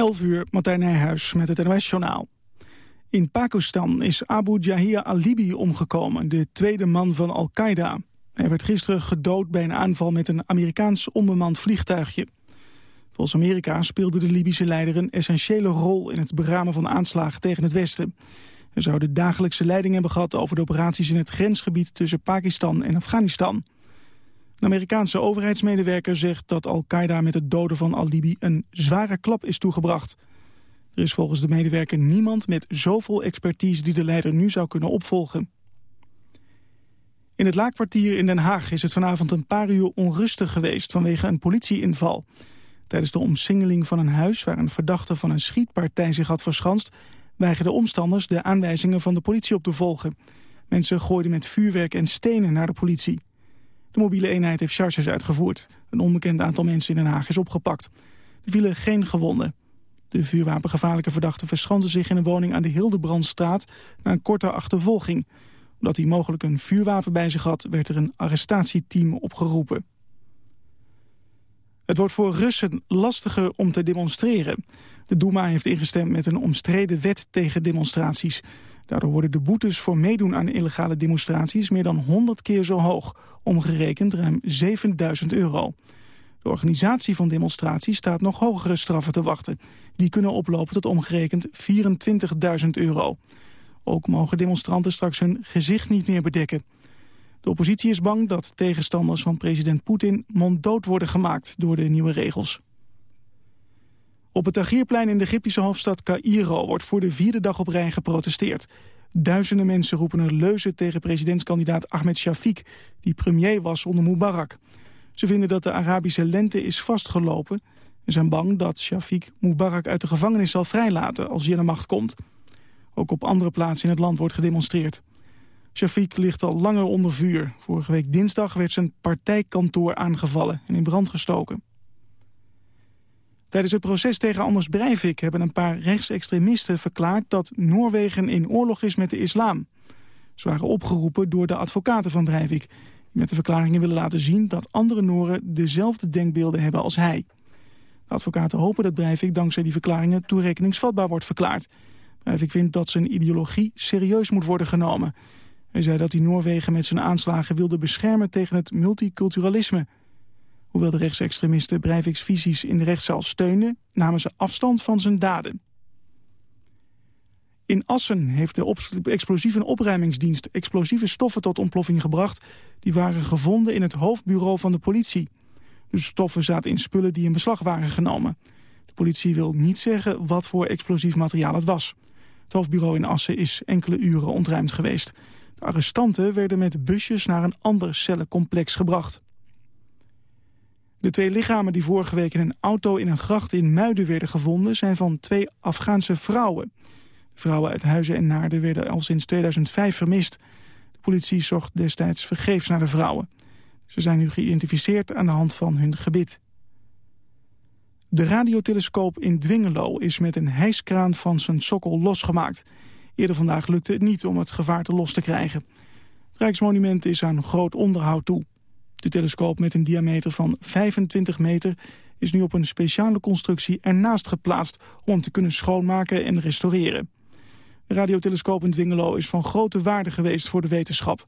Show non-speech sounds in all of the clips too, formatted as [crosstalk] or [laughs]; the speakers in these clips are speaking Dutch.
11 uur, Martijn Nijhuis met het NOS-journaal. In Pakistan is Abu Jahia Alibi omgekomen, de tweede man van Al-Qaeda. Hij werd gisteren gedood bij een aanval met een Amerikaans onbemand vliegtuigje. Volgens Amerika speelde de Libische leider een essentiële rol... in het beramen van aanslagen tegen het Westen. Hij zou de dagelijkse leiding hebben gehad over de operaties in het grensgebied tussen Pakistan en Afghanistan. Een Amerikaanse overheidsmedewerker zegt dat Al-Qaeda met het doden van al-Libi een zware klap is toegebracht. Er is volgens de medewerker niemand met zoveel expertise die de leider nu zou kunnen opvolgen. In het Laakkwartier in Den Haag is het vanavond een paar uur onrustig geweest vanwege een politieinval. Tijdens de omsingeling van een huis waar een verdachte van een schietpartij zich had verschanst, weigerden omstanders de aanwijzingen van de politie op te volgen. Mensen gooiden met vuurwerk en stenen naar de politie. De mobiele eenheid heeft charges uitgevoerd. Een onbekend aantal mensen in Den Haag is opgepakt. Er vielen geen gewonden. De vuurwapengevaarlijke verdachte verschanste zich in een woning aan de Hildebrandstraat na een korte achtervolging. Omdat hij mogelijk een vuurwapen bij zich had, werd er een arrestatieteam opgeroepen. Het wordt voor Russen lastiger om te demonstreren. De Duma heeft ingestemd met een omstreden wet tegen demonstraties. Daardoor worden de boetes voor meedoen aan illegale demonstraties meer dan 100 keer zo hoog, omgerekend ruim 7000 euro. De organisatie van demonstraties staat nog hogere straffen te wachten. Die kunnen oplopen tot omgerekend 24.000 euro. Ook mogen demonstranten straks hun gezicht niet meer bedekken. De oppositie is bang dat tegenstanders van president Poetin monddood worden gemaakt door de nieuwe regels. Op het Tahrirplein in de Egyptische hoofdstad Cairo wordt voor de vierde dag op rij geprotesteerd. Duizenden mensen roepen een leuze tegen presidentskandidaat Ahmed Shafiq, die premier was onder Mubarak. Ze vinden dat de Arabische lente is vastgelopen en zijn bang dat Shafiq Mubarak uit de gevangenis zal vrijlaten als hij aan de macht komt. Ook op andere plaatsen in het land wordt gedemonstreerd. Shafiq ligt al langer onder vuur. Vorige week dinsdag werd zijn partijkantoor aangevallen en in brand gestoken. Tijdens het proces tegen Anders Breivik hebben een paar rechtsextremisten verklaard dat Noorwegen in oorlog is met de islam. Ze waren opgeroepen door de advocaten van Breivik, die met de verklaringen willen laten zien dat andere Nooren dezelfde denkbeelden hebben als hij. De advocaten hopen dat Breivik dankzij die verklaringen toerekeningsvatbaar wordt verklaard. Breivik vindt dat zijn ideologie serieus moet worden genomen. Hij zei dat hij Noorwegen met zijn aanslagen wilde beschermen tegen het multiculturalisme... Hoewel de rechtsextremisten Breivik's visies in de rechtszaal steunden... namen ze afstand van zijn daden. In Assen heeft de explosieve opruimingsdienst explosieve stoffen tot ontploffing gebracht. Die waren gevonden in het hoofdbureau van de politie. De stoffen zaten in spullen die in beslag waren genomen. De politie wil niet zeggen wat voor explosief materiaal het was. Het hoofdbureau in Assen is enkele uren ontruimd geweest. De arrestanten werden met busjes naar een ander cellencomplex gebracht. De twee lichamen die vorige week in een auto in een gracht in Muiden werden gevonden... zijn van twee Afghaanse vrouwen. Vrouwen uit Huizen en Naarden werden al sinds 2005 vermist. De politie zocht destijds vergeefs naar de vrouwen. Ze zijn nu geïdentificeerd aan de hand van hun gebit. De radiotelescoop in Dwingelo is met een hijskraan van zijn sokkel losgemaakt. Eerder vandaag lukte het niet om het gevaarte los te krijgen. Het Rijksmonument is aan groot onderhoud toe. De telescoop met een diameter van 25 meter is nu op een speciale constructie ernaast geplaatst om hem te kunnen schoonmaken en restaureren. De radiotelescoop in Dwingelo is van grote waarde geweest voor de wetenschap.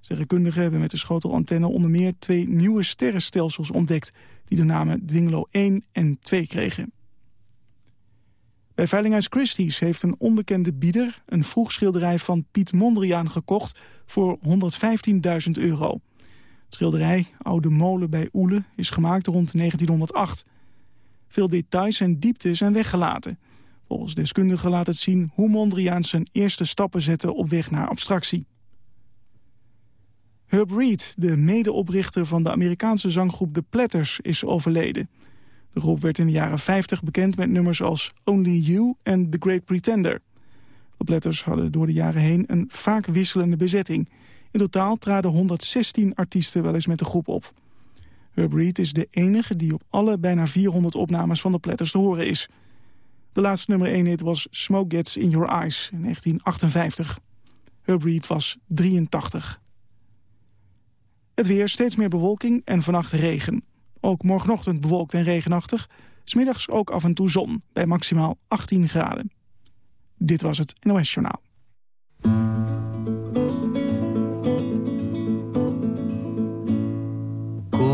Sterrenkundigen hebben met de schotelantenne onder meer twee nieuwe sterrenstelsels ontdekt... die de namen Dwingelo 1 en 2 kregen. Bij Veilinghuis Christie's heeft een onbekende bieder... een vroegschilderij van Piet Mondriaan gekocht voor 115.000 euro. Schilderij Oude Molen bij Oele is gemaakt rond 1908. Veel details en diepte zijn weggelaten. Volgens deskundigen laat het zien hoe Mondriaan zijn eerste stappen zette op weg naar abstractie. Herb Reed, de medeoprichter van de Amerikaanse zanggroep The Platters, is overleden. De groep werd in de jaren 50 bekend met nummers als Only You en The Great Pretender. De Platters hadden door de jaren heen een vaak wisselende bezetting... In totaal traden 116 artiesten wel eens met de groep op. Herb Reed is de enige die op alle bijna 400 opnames van de Platters te horen is. De laatste nummer 1 hit was Smoke Gets In Your Eyes in 1958. Herb Reed was 83. Het weer, steeds meer bewolking en vannacht regen. Ook morgenochtend bewolkt en regenachtig. Smiddags ook af en toe zon, bij maximaal 18 graden. Dit was het NOS Journaal.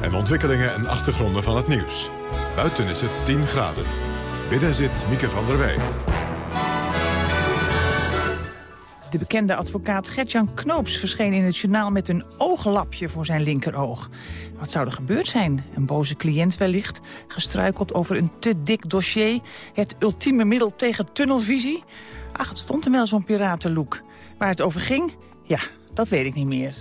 En ontwikkelingen en achtergronden van het nieuws. Buiten is het 10 graden. Binnen zit Mieke van der Wij. De bekende advocaat Gertjan Knoops verscheen in het journaal met een ooglapje voor zijn linkeroog. Wat zou er gebeurd zijn? Een boze cliënt wellicht, gestruikeld over een te dik dossier, het ultieme middel tegen tunnelvisie? Ach, het stond er wel zo'n piratenlook. Waar het over ging? Ja, dat weet ik niet meer.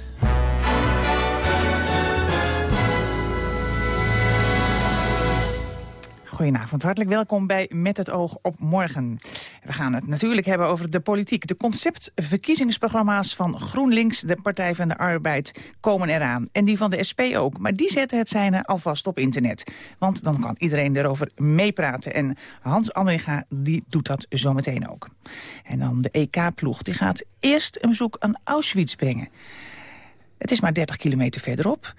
Goedenavond, hartelijk welkom bij Met het oog op morgen. We gaan het natuurlijk hebben over de politiek. De conceptverkiezingsprogramma's van GroenLinks, de Partij van de Arbeid, komen eraan. En die van de SP ook. Maar die zetten het zijne alvast op internet. Want dan kan iedereen erover meepraten. En Hans Anwega, die doet dat zometeen ook. En dan de EK-ploeg, die gaat eerst een bezoek aan Auschwitz brengen. Het is maar 30 kilometer verderop.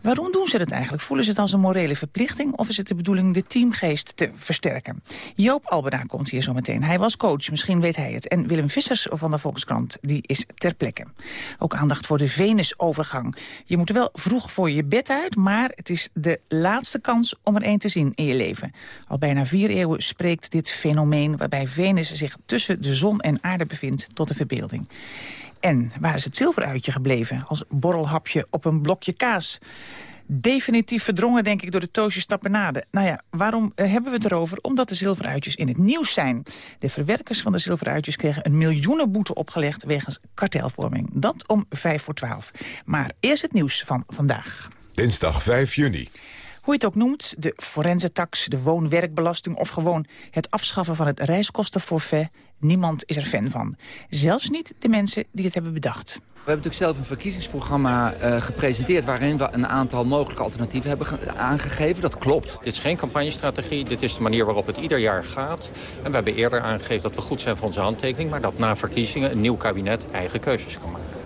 Waarom doen ze dat eigenlijk? Voelen ze het als een morele verplichting... of is het de bedoeling de teamgeest te versterken? Joop Albera komt hier zo meteen. Hij was coach, misschien weet hij het. En Willem Vissers van de Volkskrant, die is ter plekke. Ook aandacht voor de Venusovergang. Je moet er wel vroeg voor je bed uit... maar het is de laatste kans om er één te zien in je leven. Al bijna vier eeuwen spreekt dit fenomeen... waarbij Venus zich tussen de zon en aarde bevindt tot de verbeelding. En waar is het zilveruitje gebleven als borrelhapje op een blokje kaas? Definitief verdrongen, denk ik, door de toosjes tapenade. Nou ja, waarom eh, hebben we het erover? Omdat de zilveruitjes in het nieuws zijn. De verwerkers van de zilveruitjes kregen een miljoenenboete opgelegd... wegens kartelvorming. Dat om vijf voor twaalf. Maar eerst het nieuws van vandaag. Dinsdag 5 juni. Hoe je het ook noemt, de forensentax, de woon-werkbelasting... of gewoon het afschaffen van het reiskostenforfait... Niemand is er fan van. Zelfs niet de mensen die het hebben bedacht. We hebben natuurlijk zelf een verkiezingsprogramma uh, gepresenteerd... waarin we een aantal mogelijke alternatieven hebben aangegeven. Dat klopt. Dit is geen campagnestrategie. Dit is de manier waarop het ieder jaar gaat. En we hebben eerder aangegeven dat we goed zijn voor onze handtekening... maar dat na verkiezingen een nieuw kabinet eigen keuzes kan maken.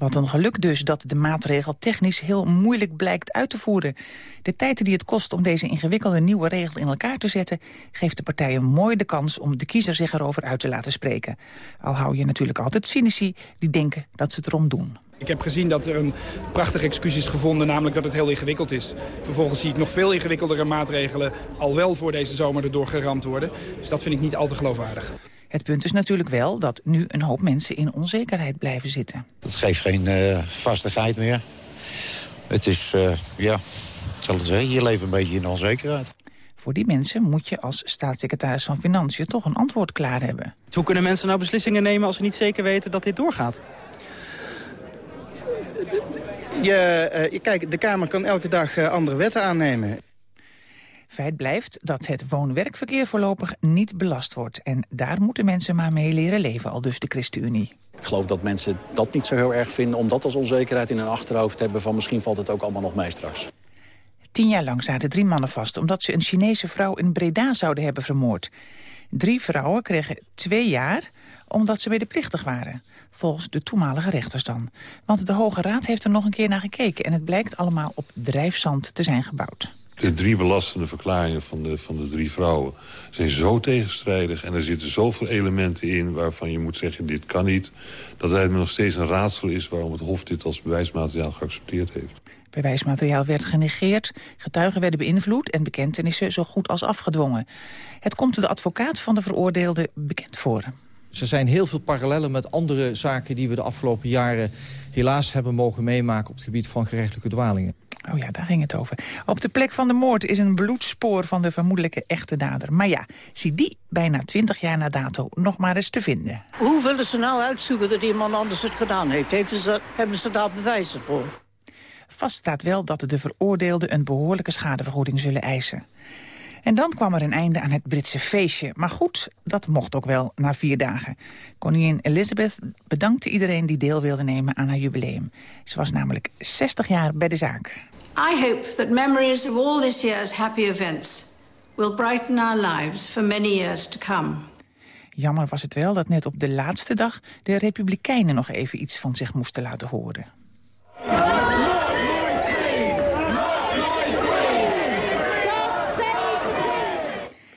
Wat een geluk dus dat de maatregel technisch heel moeilijk blijkt uit te voeren. De tijd die het kost om deze ingewikkelde nieuwe regel in elkaar te zetten... geeft de partijen mooi de kans om de kiezer zich erover uit te laten spreken. Al hou je natuurlijk altijd cynici die denken dat ze het erom doen. Ik heb gezien dat er een prachtig excuus is gevonden, namelijk dat het heel ingewikkeld is. Vervolgens zie ik nog veel ingewikkeldere maatregelen al wel voor deze zomer erdoor geramd worden. Dus dat vind ik niet al te geloofwaardig. Het punt is natuurlijk wel dat nu een hoop mensen in onzekerheid blijven zitten. Het geeft geen uh, vastigheid meer. Het is, uh, ja, ik zal het zeggen, je leeft een beetje in onzekerheid. Voor die mensen moet je als staatssecretaris van Financiën toch een antwoord klaar hebben. Hoe kunnen mensen nou beslissingen nemen als ze niet zeker weten dat dit doorgaat? Je, uh, kijk, de Kamer kan elke dag andere wetten aannemen. Feit blijft dat het woon-werkverkeer voorlopig niet belast wordt. En daar moeten mensen maar mee leren leven, al dus de ChristenUnie. Ik geloof dat mensen dat niet zo heel erg vinden... om dat als onzekerheid in hun achterhoofd te hebben... van misschien valt het ook allemaal nog mee straks. Tien jaar lang zaten drie mannen vast... omdat ze een Chinese vrouw in Breda zouden hebben vermoord. Drie vrouwen kregen twee jaar omdat ze medeplichtig waren. Volgens de toenmalige rechters dan. Want de Hoge Raad heeft er nog een keer naar gekeken... en het blijkt allemaal op drijfzand te zijn gebouwd. De drie belastende verklaringen van de, van de drie vrouwen zijn zo tegenstrijdig... en er zitten zoveel elementen in waarvan je moet zeggen... dit kan niet, dat het nog steeds een raadsel is... waarom het Hof dit als bewijsmateriaal geaccepteerd heeft. Bewijsmateriaal werd genegeerd, getuigen werden beïnvloed... en bekentenissen zo goed als afgedwongen. Het komt de advocaat van de veroordeelde bekend voor. Er zijn heel veel parallellen met andere zaken die we de afgelopen jaren helaas hebben mogen meemaken op het gebied van gerechtelijke dwalingen. Oh ja, daar ging het over. Op de plek van de moord is een bloedspoor van de vermoedelijke echte dader. Maar ja, zie die bijna twintig jaar na dato nog maar eens te vinden. Hoe willen ze nou uitzoeken dat iemand anders het gedaan heeft? Hebben ze, hebben ze daar bewijzen voor? Vast staat wel dat de veroordeelden een behoorlijke schadevergoeding zullen eisen. En dan kwam er een einde aan het Britse feestje. Maar goed, dat mocht ook wel na vier dagen. Koningin Elizabeth bedankte iedereen die deel wilde nemen aan haar jubileum. Ze was namelijk 60 jaar bij de zaak. I hope that memories of all this year's happy events will brighten our lives for many years to come. Jammer was het wel dat net op de laatste dag de Republikeinen nog even iets van zich moesten laten horen.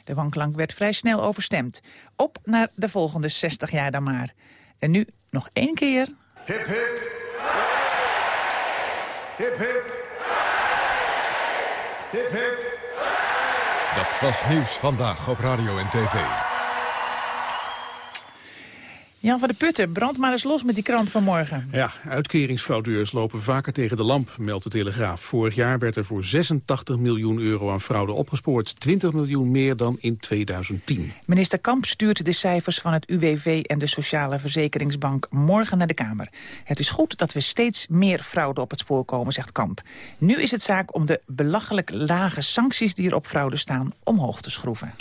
De wanklank werd vrij snel overstemd. Op naar de volgende 60 jaar dan maar. En nu nog één keer... Hip hip. Hip hip. Hip hip. Dat was nieuws vandaag op radio en tv. Jan van de Putten, brand maar eens los met die krant van morgen. Ja, uitkeringsfraudeurs lopen vaker tegen de lamp, meldt de Telegraaf. Vorig jaar werd er voor 86 miljoen euro aan fraude opgespoord. 20 miljoen meer dan in 2010. Minister Kamp stuurt de cijfers van het UWV en de Sociale Verzekeringsbank morgen naar de Kamer. Het is goed dat we steeds meer fraude op het spoor komen, zegt Kamp. Nu is het zaak om de belachelijk lage sancties die er op fraude staan omhoog te schroeven.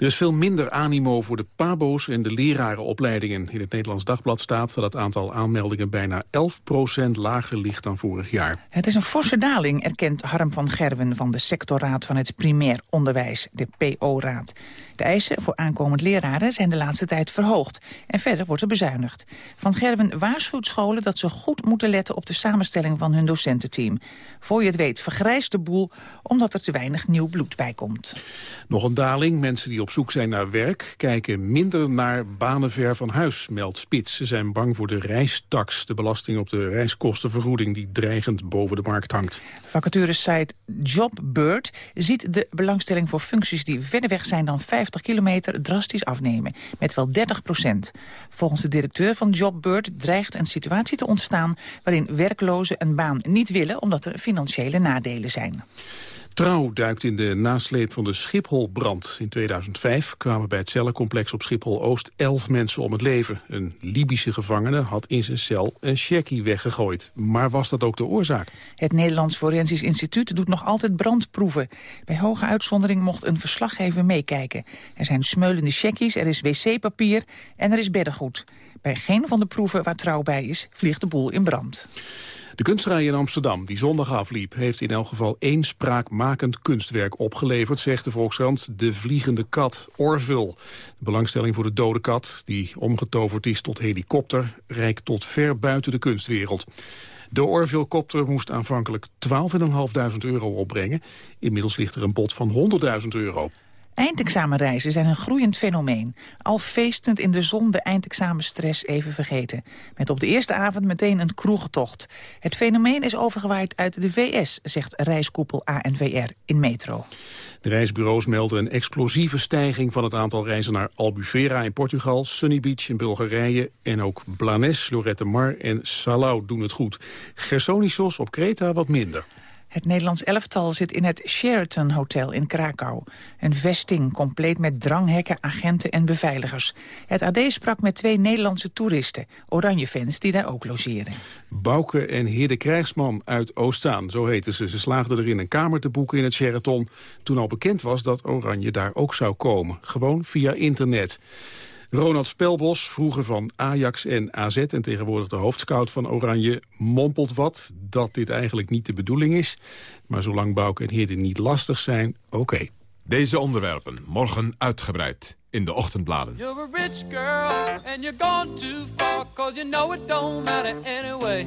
Er is veel minder animo voor de pabo's en de lerarenopleidingen. In het Nederlands Dagblad staat dat het aantal aanmeldingen bijna 11% lager ligt dan vorig jaar. Het is een forse daling, erkent Harm van Gerwen van de sectorraad van het primair onderwijs, de PO-raad. De eisen voor aankomend leraren zijn de laatste tijd verhoogd. En verder wordt er bezuinigd. Van Gerwen waarschuwt scholen dat ze goed moeten letten op de samenstelling van hun docententeam. Voor je het weet vergrijst de boel omdat er te weinig nieuw bloed bij komt. Nog een daling. Mensen die op zoek zijn naar werk kijken minder naar banen ver van huis, meldt Spits. Ze zijn bang voor de reistax, de belasting op de reiskostenvergoeding die dreigend boven de markt hangt. Vacaturesite Jobbird ziet de belangstelling voor functies die verder weg zijn dan 50 kilometer drastisch afnemen, met wel 30 procent. Volgens de directeur van Jobbird dreigt een situatie te ontstaan waarin werklozen een baan niet willen omdat er financiële nadelen zijn. Trouw duikt in de nasleep van de Schipholbrand. In 2005 kwamen bij het cellencomplex op Schiphol-Oost elf mensen om het leven. Een Libische gevangene had in zijn cel een checkie weggegooid. Maar was dat ook de oorzaak? Het Nederlands Forensisch Instituut doet nog altijd brandproeven. Bij hoge uitzondering mocht een verslaggever meekijken. Er zijn smeulende checkies, er is wc-papier en er is beddengoed. Bij geen van de proeven waar trouw bij is, vliegt de boel in brand. De kunstrij in Amsterdam, die zondag afliep... heeft in elk geval één spraakmakend kunstwerk opgeleverd... zegt de Volkskrant, de vliegende kat Orville. De belangstelling voor de dode kat, die omgetoverd is tot helikopter... reikt tot ver buiten de kunstwereld. De Orville-kopter moest aanvankelijk 12.500 euro opbrengen. Inmiddels ligt er een bod van 100.000 euro. Eindexamenreizen zijn een groeiend fenomeen. Al feestend in de zon de eindexamenstress even vergeten. Met op de eerste avond meteen een kroegentocht. Het fenomeen is overgewaaid uit de VS, zegt reiskoepel ANVR in Metro. De reisbureaus melden een explosieve stijging van het aantal reizen naar Albufeira in Portugal, Sunny Beach in Bulgarije en ook Blanes, Lorette Mar en Salau doen het goed. Gersonisos op Kreta wat minder. Het Nederlands elftal zit in het Sheraton Hotel in Krakau. Een vesting, compleet met dranghekken, agenten en beveiligers. Het AD sprak met twee Nederlandse toeristen, Oranje-fans, die daar ook logeren. Bouke en Heerde Krijgsman uit Oostzaan, zo heten ze. Ze slaagden erin een kamer te boeken in het Sheraton... toen al bekend was dat Oranje daar ook zou komen. Gewoon via internet. Ronald Spelbos, vroeger van Ajax en AZ en tegenwoordig de hoofdscout van Oranje, mompelt wat dat dit eigenlijk niet de bedoeling is. Maar zolang Bouke en Heerde niet lastig zijn, oké. Deze onderwerpen morgen uitgebreid in de ochtendbladen. You're a rich girl and you're gone too far cause you know it don't matter anyway.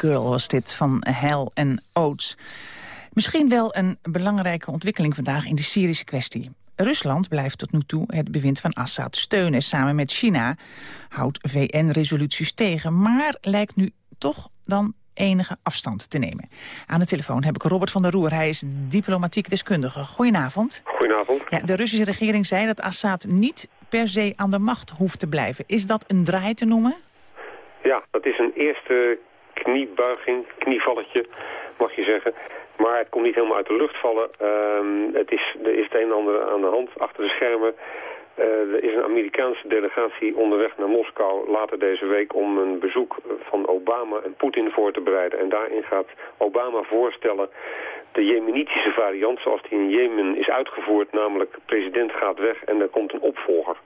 Girl was dit van Hell and Oates. Misschien wel een belangrijke ontwikkeling vandaag in de Syrische kwestie. Rusland blijft tot nu toe het bewind van Assad steunen. Samen met China houdt VN-resoluties tegen, maar lijkt nu toch dan enige afstand te nemen. Aan de telefoon heb ik Robert van der Roer. Hij is diplomatiek deskundige. Goedenavond. Goedenavond. Ja, de Russische regering zei dat Assad niet per se aan de macht hoeft te blijven. Is dat een draai te noemen? Ja, dat is een eerste kniebuiging, knievalletje, mag je zeggen. Maar het komt niet helemaal uit de lucht vallen. Ehm, het is, er is het een en ander aan de hand achter de schermen. Uh, er is een Amerikaanse delegatie onderweg naar Moskou later deze week om een bezoek van Obama en Poetin voor te bereiden. En daarin gaat Obama voorstellen de jemenitische variant zoals die in Jemen is uitgevoerd, namelijk president gaat weg en er komt een opvolger.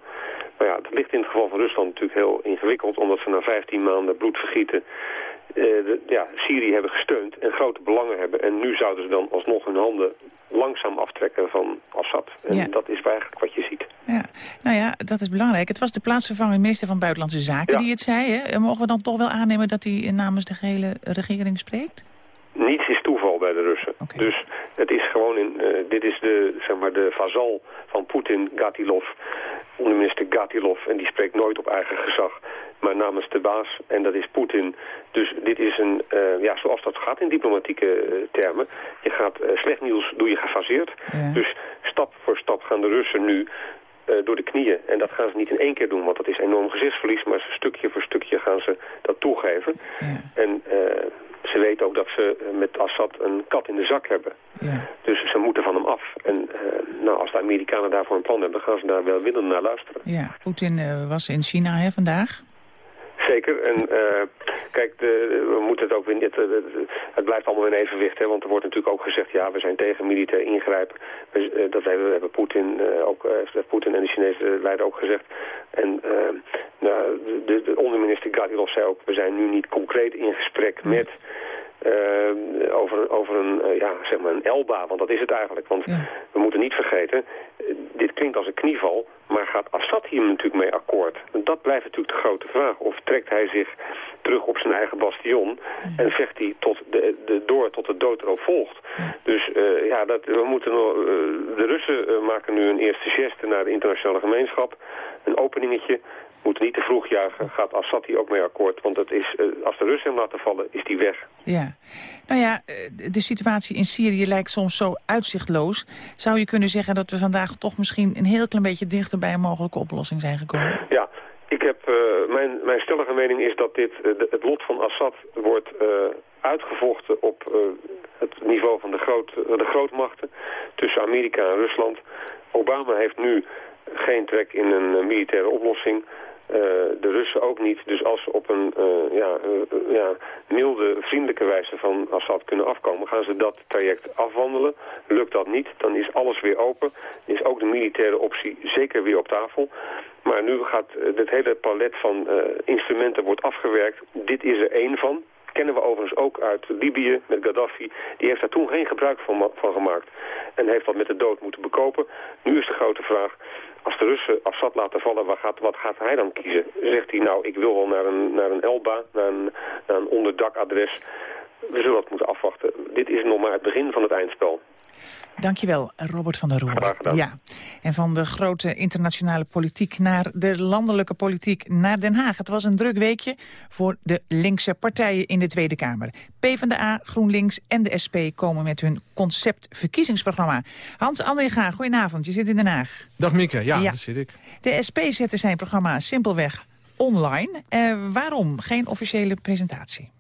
Nou ja, dat ligt in het geval van Rusland natuurlijk heel ingewikkeld, omdat ze na 15 maanden bloedvergieten uh, de, ja, Syrië hebben gesteund en grote belangen hebben. En nu zouden ze dan alsnog hun handen langzaam aftrekken van Assad. En Ja. dat is eigenlijk wat je ziet. Ja, nou ja, dat is belangrijk. Het was de plaatsvervangend minister van Buitenlandse Zaken Ja. die het zei. Hè? Mogen we dan toch wel aannemen dat hij namens de gehele regering spreekt? Niets is toeval bij de Russen. Dus het is gewoon in, eh, dit is de, zeg maar, de vazal van Poetin, Gatilov, onderminister Gatilov. En die spreekt nooit op eigen gezag, maar namens de baas. En dat is Poetin. Dus dit is een, eh, ja, zoals dat gaat in diplomatieke eh, termen. Je gaat eh, slecht nieuws, doe je gefaseerd. Dus stap voor stap gaan de Russen nu door de knieën. En dat gaan ze niet in één keer doen, want dat is enorm gezichtsverlies. Maar ze stukje voor stukje gaan ze dat toegeven. En ze weten ook dat ze met Assad een kat in de zak hebben. Dus ze moeten van hem af. En nou, als de Amerikanen daarvoor een plan hebben, gaan ze daar wel willend naar luisteren. Ja, Poetin was in China hè, vandaag. Zeker. En eh, kijk, de, we moeten het ook weer niet... Het, het blijft allemaal in evenwicht, hè, want er wordt natuurlijk ook gezegd... ja, we zijn tegen militair ingrijpen. Eh, dat hebben, hebben Poetin eh, ook, heeft Poetin en de Chinese leider ook gezegd. En nou, de, de onderminister Gatilov zei ook... we zijn nu niet concreet in gesprek met... eh, over, over een, eh, ja, zeg maar een ELBA, want dat is het eigenlijk. Want we moeten niet vergeten, eh, dit klinkt als een knieval, maar gaat Assad hier natuurlijk mee akkoord? En dat blijft natuurlijk de grote vraag. Of trekt hij zich terug op zijn eigen bastion en vecht hij tot de, de, door tot de dood erop volgt? Dus eh, ja, dat, we moeten nog, de Russen maken nu een eerste geste naar de internationale gemeenschap, een openingetje. Moeten niet te vroeg juichen. Gaat Assad hier ook mee akkoord? Want het is, eh, als de Russen hem laten vallen, is die weg. Ja. Nou ja, eh, de situatie in Syrië lijkt soms zo uitzichtloos. Zou je kunnen zeggen dat we vandaag toch misschien een heel klein beetje dichter bij een mogelijke oplossing zijn gekomen? Ja, ik heb, eh, mijn, mijn stellige mening is dat dit, de- het lot van Assad wordt uitgevochten op het niveau van de, groot, de grootmachten tussen Amerika en Rusland. Obama heeft nu geen trek in een militaire oplossing. Eh, de Russen ook niet. Dus als ze op een eh, ja, eh, ja, milde, vriendelijke wijze van Assad kunnen afkomen, gaan ze dat traject afwandelen. Lukt dat niet, dan is alles weer open. Is ook de militaire optie zeker weer op tafel. Maar nu gaat het hele palet van instrumenten wordt afgewerkt. Dit is er één van. Kennen we overigens ook uit Libië met Gaddafi. Die heeft daar toen geen gebruik van, van gemaakt. En heeft dat met de dood moeten bekopen. Nu is de grote vraag, als de Russen Assad laten vallen, wat gaat, wat gaat hij dan kiezen? Zegt hij nou, ik wil wel naar een, naar een Elba, naar een, naar een onderdakadres. We zullen dat moeten afwachten. Dit is nog maar het begin van het eindspel. Dankjewel, Robert van der Roer. Ja. En van de grote internationale politiek naar de landelijke politiek naar Den Haag. Het was een druk weekje voor de linkse partijen in de Tweede Kamer. PvdA, GroenLinks en de SP komen met hun conceptverkiezingsprogramma. Hans Andringa, goedenavond. Je zit in Den Haag. Dag Mieke, ja, dat zit ik. De SP zette zijn programma simpelweg online. Eh, waarom geen officiële presentatie?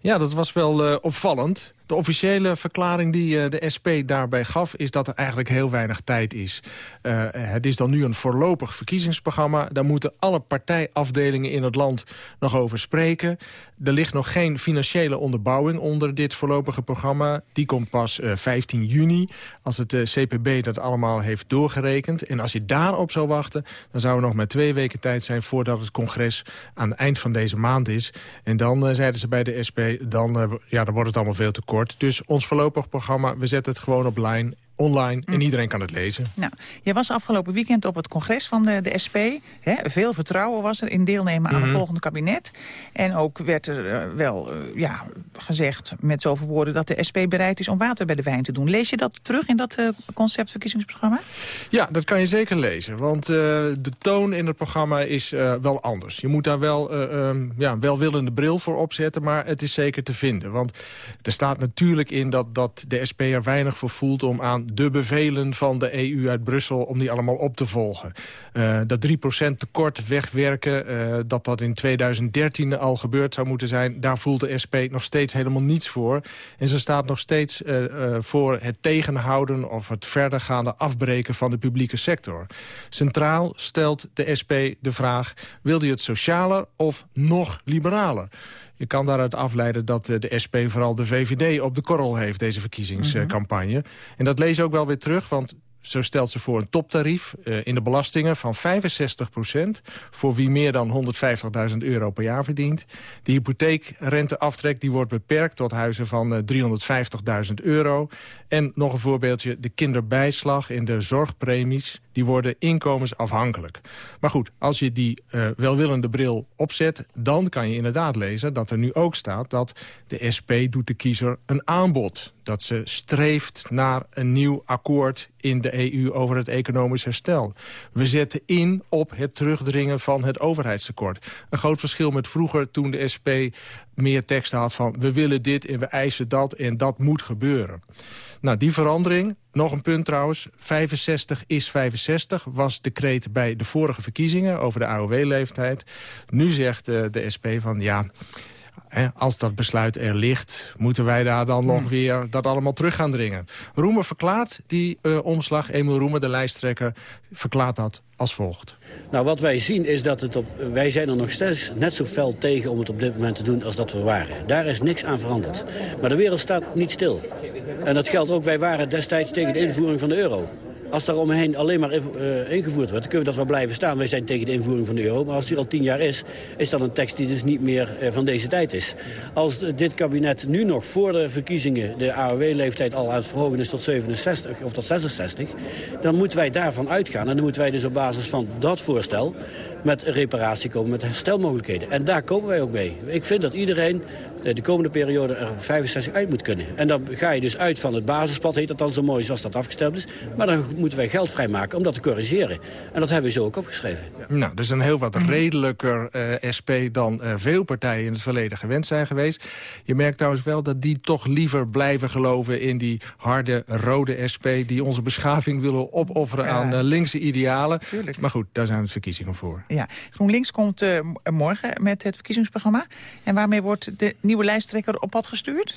Ja, dat was wel eh, opvallend. De officiële verklaring die eh, de SP daarbij gaf... is dat er eigenlijk heel weinig tijd is. Eh, het is dan nu een voorlopig verkiezingsprogramma. Daar moeten alle partijafdelingen in het land nog over spreken. Er ligt nog geen financiële onderbouwing onder dit voorlopige programma. Die komt pas eh, 15 juni, als het eh, CPB dat allemaal heeft doorgerekend. En als je daarop zou wachten, dan zou er nog maar twee weken tijd zijn... voordat het congres aan het eind van deze maand is. En dan eh, zeiden ze bij de SP, dan, eh, ja, dan wordt het allemaal veel te kort. Dus ons voorlopig programma, we zetten het gewoon op lijn online en iedereen kan het lezen. Nou, jij was afgelopen weekend op het congres van de, de SP. Hè? Veel vertrouwen was er in deelnemen aan Mhm. het volgende kabinet. En ook werd er eh, wel eh, ja, gezegd met zoveel woorden... dat de SP bereid is om water bij de wijn te doen. Lees je dat terug in dat eh, conceptverkiezingsprogramma? Ja, dat kan je zeker lezen. Want de toon in het programma is wel anders. Je moet daar wel ehm, ja, welwillende bril voor opzetten, maar het is zeker te vinden. Want er staat natuurlijk in dat, dat de SP er weinig voor voelt... om aan de bevelen van de EU uit Brussel om die allemaal op te volgen. Eh, dat 3% tekort wegwerken, eh, dat dat in 2013 al gebeurd zou moeten zijn... daar voelt de SP nog steeds helemaal niets voor. En ze staat nog steeds eh, voor het tegenhouden... of het verdergaande afbreken van de publieke sector. Centraal stelt de SP de vraag... wil je het socialer of nog liberaler? Je kan daaruit afleiden dat eh, de SP vooral de VVD op de korrel heeft... deze verkiezingscampagne. En dat lees je ook wel weer terug, want zo stelt ze voor een toptarief eh, in de belastingen van 65% voor wie meer dan 150.000 euro per jaar verdient. De hypotheekrenteaftrek die wordt beperkt tot huizen van eh, 350.000 euro. En nog een voorbeeldje, de kinderbijslag en de zorgpremies... die worden inkomensafhankelijk. Maar goed, als je die eh, welwillende bril opzet... dan kan je inderdaad lezen dat er nu ook staat... dat de SP doet de kiezer een aanbod. Dat ze streeft naar een nieuw akkoord in de EU over het economisch herstel. We zetten in op het terugdringen van het overheidstekort. Een groot verschil met vroeger toen de SP meer teksten had van... we willen dit en we eisen dat en dat moet gebeuren. Nou, die verandering, nog een punt trouwens, 65 is 65... was de kreet bij de vorige verkiezingen over de AOW-leeftijd. Nu zegt uh, de SP van ja... als dat besluit er ligt, moeten wij daar dan nog weer dat allemaal terug gaan dringen. Roemer verklaart die uh, omslag, Emil Roemer, de lijsttrekker, verklaart dat als volgt. Nou, wat wij zien is dat het op, wij zijn er nog steeds net zo fel tegen om het op dit moment te doen als dat we waren. Daar is niks aan veranderd. Maar de wereld staat niet stil. En dat geldt ook, wij waren destijds tegen de invoering van de euro. Als daar omheen alleen maar uh, ingevoerd wordt, dan kunnen we dat wel blijven staan. Wij zijn tegen de invoering van de euro. Maar als die al tien jaar is, is dat een tekst die dus niet meer uh, van deze tijd is. Als dit kabinet nu nog voor de verkiezingen de AOW-leeftijd al aan het verhogen is tot 67 of tot 66... dan moeten wij daarvan uitgaan. En dan moeten wij dus op basis van dat voorstel met reparatie komen, met herstelmogelijkheden. En daar komen wij ook mee. Ik vind dat iedereen de komende periode er 65 uit moet kunnen. En dan ga je dus uit van het basispad, heet dat dan zo mooi zoals dat afgestemd is. Maar dan moeten wij geld vrijmaken om dat te corrigeren. En dat hebben we zo ook opgeschreven. Nou, dus een heel wat redelijker uh, SP dan uh, veel partijen in het verleden gewend zijn geweest. Je merkt trouwens wel dat die toch liever blijven geloven in die harde rode SP... die onze beschaving willen opofferen ja. aan uh, linkse idealen. Tuurlijk. Maar goed, daar zijn de verkiezingen voor. Ja, GroenLinks komt morgen met het verkiezingsprogramma. En waarmee wordt de nieuwe lijsttrekker op pad gestuurd?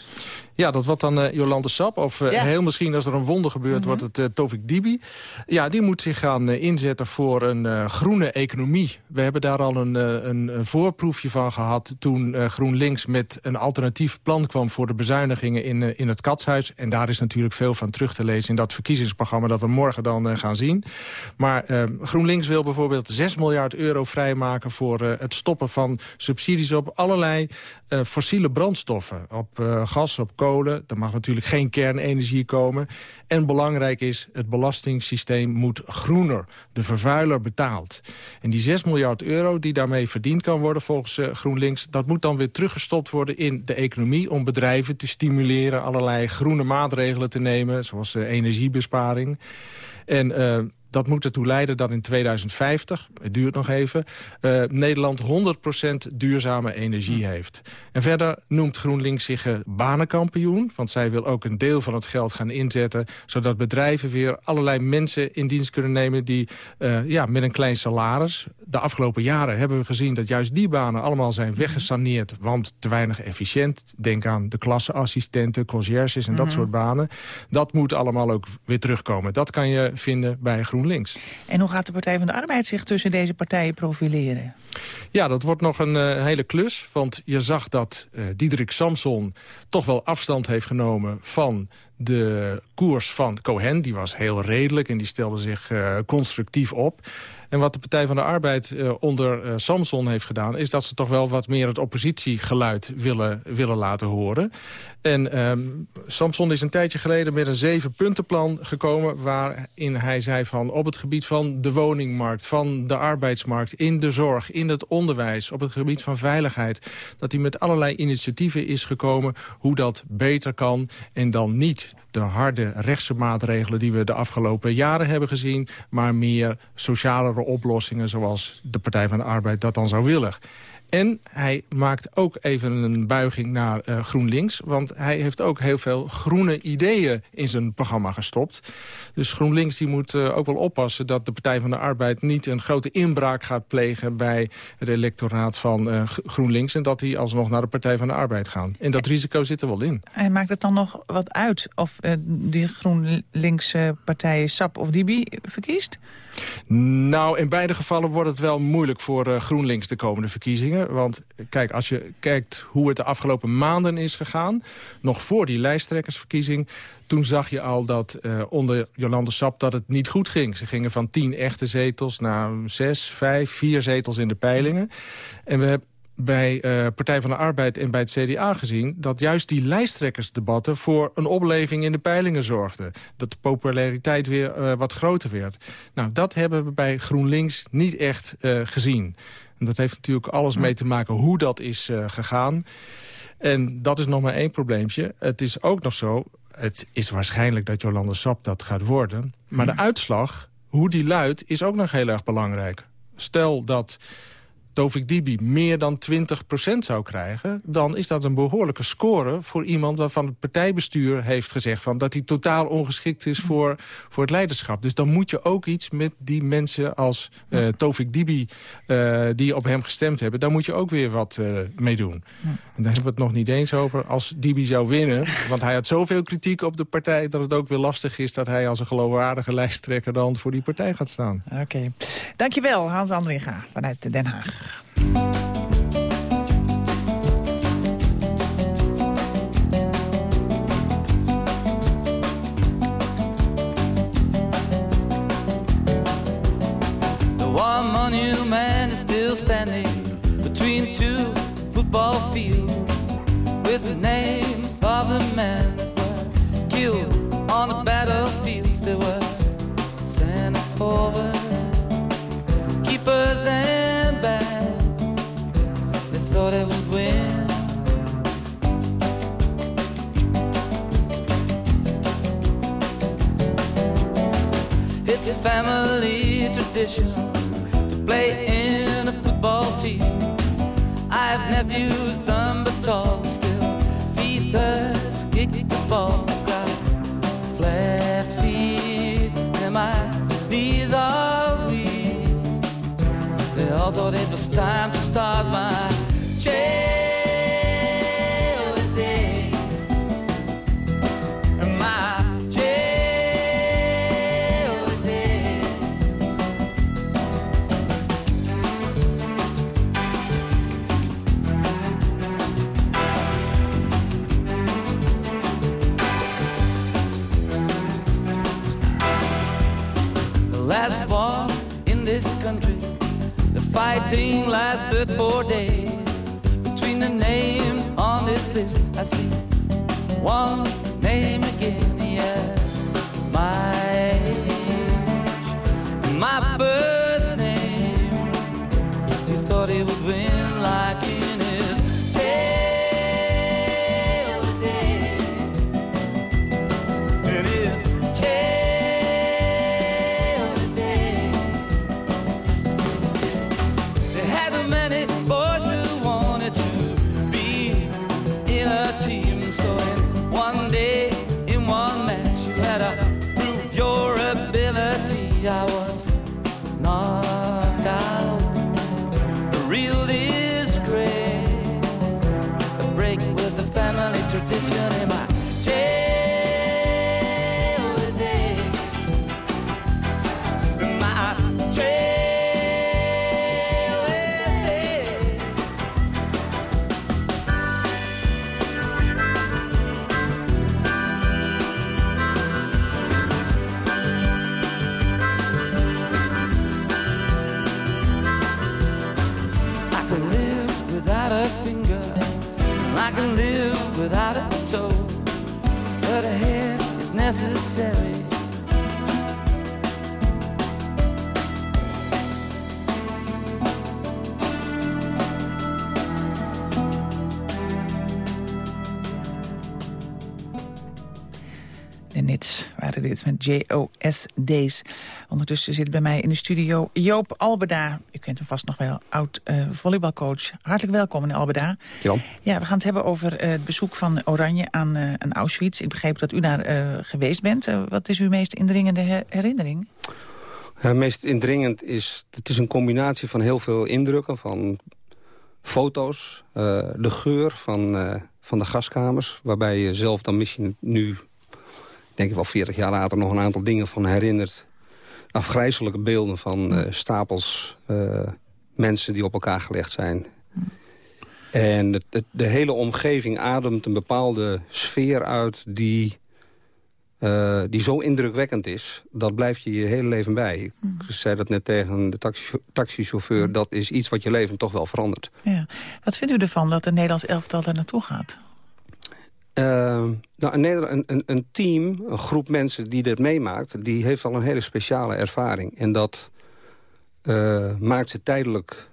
Ja, dat wordt dan uh, Jolande Sap. Of ja. heel misschien als er een wonder gebeurt, mm -hmm. wordt het uh, Tovik Dibi. Ja, die moet zich gaan inzetten voor een groene economie. We hebben daar al een, een, voorproefje van gehad... toen GroenLinks met een alternatief plan kwam... voor de bezuinigingen in, in het Katshuis. En daar is natuurlijk veel van terug te lezen... in dat verkiezingsprogramma dat we morgen dan gaan zien. Maar GroenLinks wil bijvoorbeeld 6 miljard euro vrijmaken... voor het stoppen van subsidies op allerlei fossiele brandstoffen. Op gas, op kolen. Er mag natuurlijk geen kernenergie komen. En belangrijk is, het belastingssysteem moet groener. De vervuiler betaalt. En die 6 miljard euro die daarmee verdiend kan worden volgens uh, GroenLinks... dat moet dan weer teruggestopt worden in de economie... om bedrijven te stimuleren allerlei groene maatregelen te nemen... zoals uh, energiebesparing. En dat moet ertoe leiden dat in 2050, het duurt nog even... Uh, Nederland 100% duurzame energie heeft. En verder noemt GroenLinks zich uh, banenkampioen... want zij wil ook een deel van het geld gaan inzetten... zodat bedrijven weer allerlei mensen in dienst kunnen nemen... die uh, ja, met een klein salaris... de afgelopen jaren hebben we gezien dat juist die banen allemaal zijn weggesaneerd... want te weinig efficiënt. Denk aan de klasseassistenten, conciërges en mm -hmm. dat soort banen. Dat moet allemaal ook weer terugkomen. Dat kan je vinden bij GroenLinks. GroenLinks. En hoe gaat de Partij van de Arbeid zich tussen deze partijen profileren? Ja, dat wordt nog een uh, hele klus. Want je zag dat uh, Diederik Samson toch wel afstand heeft genomen van de koers van Cohen. Die was heel redelijk en die stelde zich uh, constructief op. En wat de Partij van de Arbeid uh, onder uh, Samson heeft gedaan... is dat ze toch wel wat meer het oppositiegeluid willen, willen laten horen. En um, Samson is een tijdje geleden met een zevenpuntenplan gekomen... waarin hij zei van op het gebied van de woningmarkt... van de arbeidsmarkt, in de zorg, in het onderwijs... op het gebied van veiligheid... dat hij met allerlei initiatieven is gekomen hoe dat beter kan... en dan niet de harde rechtse maatregelen die we de afgelopen jaren hebben gezien... maar meer socialere oplossingen zoals de Partij van de Arbeid dat dan zou willen. En hij maakt ook even een buiging naar uh, GroenLinks. Want hij heeft ook heel veel groene ideeën in zijn programma gestopt. Dus GroenLinks die moet uh, ook wel oppassen dat de Partij van de Arbeid... niet een grote inbraak gaat plegen bij het electoraat van uh, GroenLinks... en dat die alsnog naar de Partij van de Arbeid gaan. En dat risico zit er wel in. En maakt het dan nog wat uit of die GroenLinks partij SAP of DB verkiest? Nou, in beide gevallen wordt het wel moeilijk voor uh, GroenLinks de komende verkiezingen. Want kijk, als je kijkt hoe het de afgelopen maanden is gegaan... nog voor die lijsttrekkersverkiezing... toen zag je al dat uh, onder Jolande Sap dat het niet goed ging. Ze gingen van tien echte zetels naar zes, vijf, vier zetels in de peilingen. En we hebben bij uh, Partij van de Arbeid en bij het CDA gezien... dat juist die lijsttrekkersdebatten voor een opleving in de peilingen zorgden. Dat de populariteit weer uh, wat groter werd. Nou, dat hebben we bij GroenLinks niet echt uh, gezien. En dat heeft natuurlijk alles mee te maken hoe dat is gegaan. En dat is nog maar één probleempje. Het is ook nog zo, het is waarschijnlijk dat Jolande Sap dat gaat worden. Maar de uitslag, hoe die luidt, is ook nog heel erg belangrijk. Stel dat Tovik Dibi meer dan 20% zou krijgen... dan is dat een behoorlijke score voor iemand waarvan het partijbestuur heeft gezegd... Van dat hij totaal ongeschikt is voor, voor het leiderschap. Dus dan moet je ook iets met die mensen als uh, Tovik Dibi... Uh, die op hem gestemd hebben, daar moet je ook weer wat uh, mee doen. Daar hebben we het nog niet eens over. Als Dibi zou winnen, [laughs] want hij had zoveel kritiek op de partij... dat het ook weer lastig is dat hij als een geloofwaardige lijsttrekker... dan voor die partij gaat staan. Oké. Dankjewel, Hans Andringa vanuit Den Haag. Family tradition to play in a football team. I have nephews, dumb but tall, still feet us kick the ball. Got flat feet, and my knees are weak. They all thought it was time to start my Fighting lasted four days. Between the names on this list, I see one name again. Yeah, my my first waren dit met J.O.S. Days. Ondertussen zit bij mij in de studio Joop Albeda. U kent hem vast nog wel, oud uh, volleybalcoach. Hartelijk welkom in Albeda. Jan. Ja, we gaan het hebben over uh, het bezoek van Oranje aan, uh, aan Auschwitz. Ik begreep dat u daar geweest bent. wat is uw meest indringende her herinnering? Het meest indringend is, het is een combinatie van heel veel indrukken. Van foto's, de geur van, van de gaskamers. Waarbij je zelf dan misschien nu denk ik wel 40 jaar later nog een aantal dingen van herinnert. Afgrijzelijke beelden van uh, stapels uh, mensen die op elkaar gelegd zijn. En het, het, de hele omgeving ademt een bepaalde sfeer uit die, uh, die zo indrukwekkend is. Dat blijft je je hele leven bij. Ik zei dat net tegen de taxi, taxichauffeur. Dat is iets wat je leven toch wel verandert. Ja. Wat vindt u ervan dat het Nederlands elftal daar naartoe gaat? Uh, nou, een, een, een, team, een groep mensen die dit meemaakt... die heeft al een hele speciale ervaring. En dat uh, maakt ze tijdelijk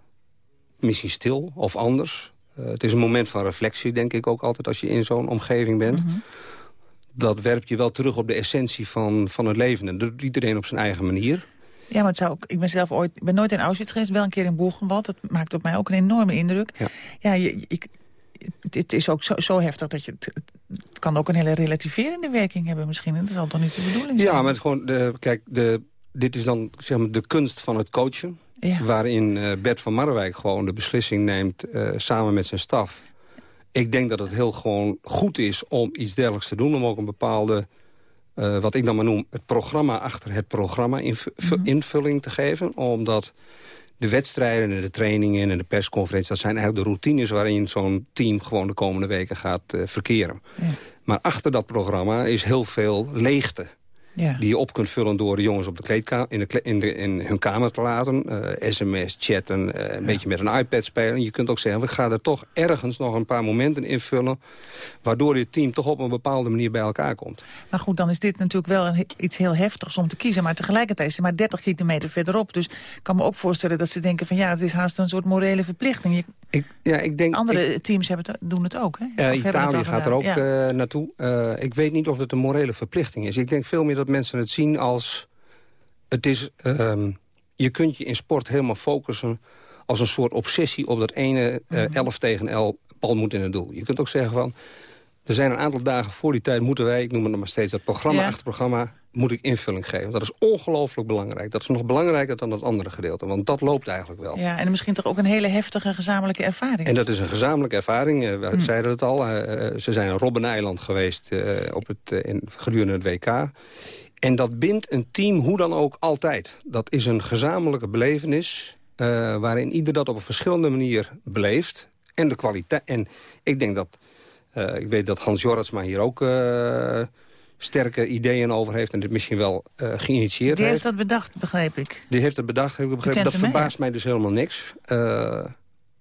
misschien stil of anders. Uh, het is een moment van reflectie, denk ik ook altijd... als je in zo'n omgeving bent. Mm -hmm. Dat werpt je wel terug op de essentie van, van het leven. En dat doet iedereen op zijn eigen manier. Ja, maar het zou ook, ik ben zelf ooit, ik ben nooit in Auschwitz geweest, wel een keer in Boergenwald. Dat maakt op mij ook een enorme indruk. Ja, ja je, ik, het is ook zo, zo heftig dat je... Het, het, kan ook een hele relativerende werking hebben misschien. En dat zal toch niet de bedoeling zijn? Ja, maar het gewoon, de, kijk, de, dit is dan zeg maar, de kunst van het coachen. Ja. Waarin uh, Bert van Marwijk gewoon de beslissing neemt uh, samen met zijn staf. Ik denk dat het heel gewoon goed is om iets dergelijks te doen. Om ook een bepaalde, uh, wat ik dan maar noem, het programma achter het programma inv mm -hmm. invulling te geven. Omdat de wedstrijden en de trainingen en de persconferenties... dat zijn eigenlijk de routines waarin zo'n team gewoon de komende weken gaat uh, verkeren. Ja. Maar achter dat programma is heel veel leegte. Ja. Die je op kunt vullen door de jongens op de kleedkamer, in, de, in, de, in hun kamer te laten. Uh, sms, chatten, uh, een ja. beetje met een iPad spelen. Je kunt ook zeggen, we gaan er toch ergens nog een paar momenten invullen... waardoor dit team toch op een bepaalde manier bij elkaar komt. Maar goed, dan is dit natuurlijk wel een, iets heel heftigs om te kiezen. Maar tegelijkertijd is het maar 30 kilometer verderop. Dus ik kan me ook voorstellen dat ze denken van... ja, het is haast een soort morele verplichting. Je, ik, ja, ik denk, andere ik, teams hebben het, doen het ook, hè? Uh, Italië gaat er ook ja. naartoe. Ik weet niet of het een morele verplichting is. Ik denk veel meer dat mensen het zien als... Het is, um, je kunt je in sport helemaal focussen als een soort obsessie... op dat ene uh, 11 tegen 11 bal moet in het doel. Je kunt ook zeggen van... Er zijn een aantal dagen voor die tijd moeten wij, ik noem het nog maar steeds... dat programma Ja. achter programma, moet ik invulling geven. Dat is ongelooflijk belangrijk. Dat is nog belangrijker dan het andere gedeelte. Want dat loopt eigenlijk wel. Ja, en misschien toch ook een hele heftige gezamenlijke ervaring. En dat is een gezamenlijke ervaring. Uh, we Hmm. zeiden het al. Uh, ze zijn in Robben-eiland geweest op het, in, gedurende het WK. En dat bindt een team hoe dan ook altijd. Dat is een gezamenlijke belevenis... Waarin ieder dat op een verschillende manier beleeft. En de kwaliteit. En ik denk dat... Ik weet dat Hans Jorritsma hier ook... Sterke ideeën over heeft en dit misschien wel uh, geïnitieerd Die heeft heeft. dat bedacht, begreep ik. Die heeft het bedacht, heb ik begrepen. Dat verbaast mij dus helemaal niks. Uh,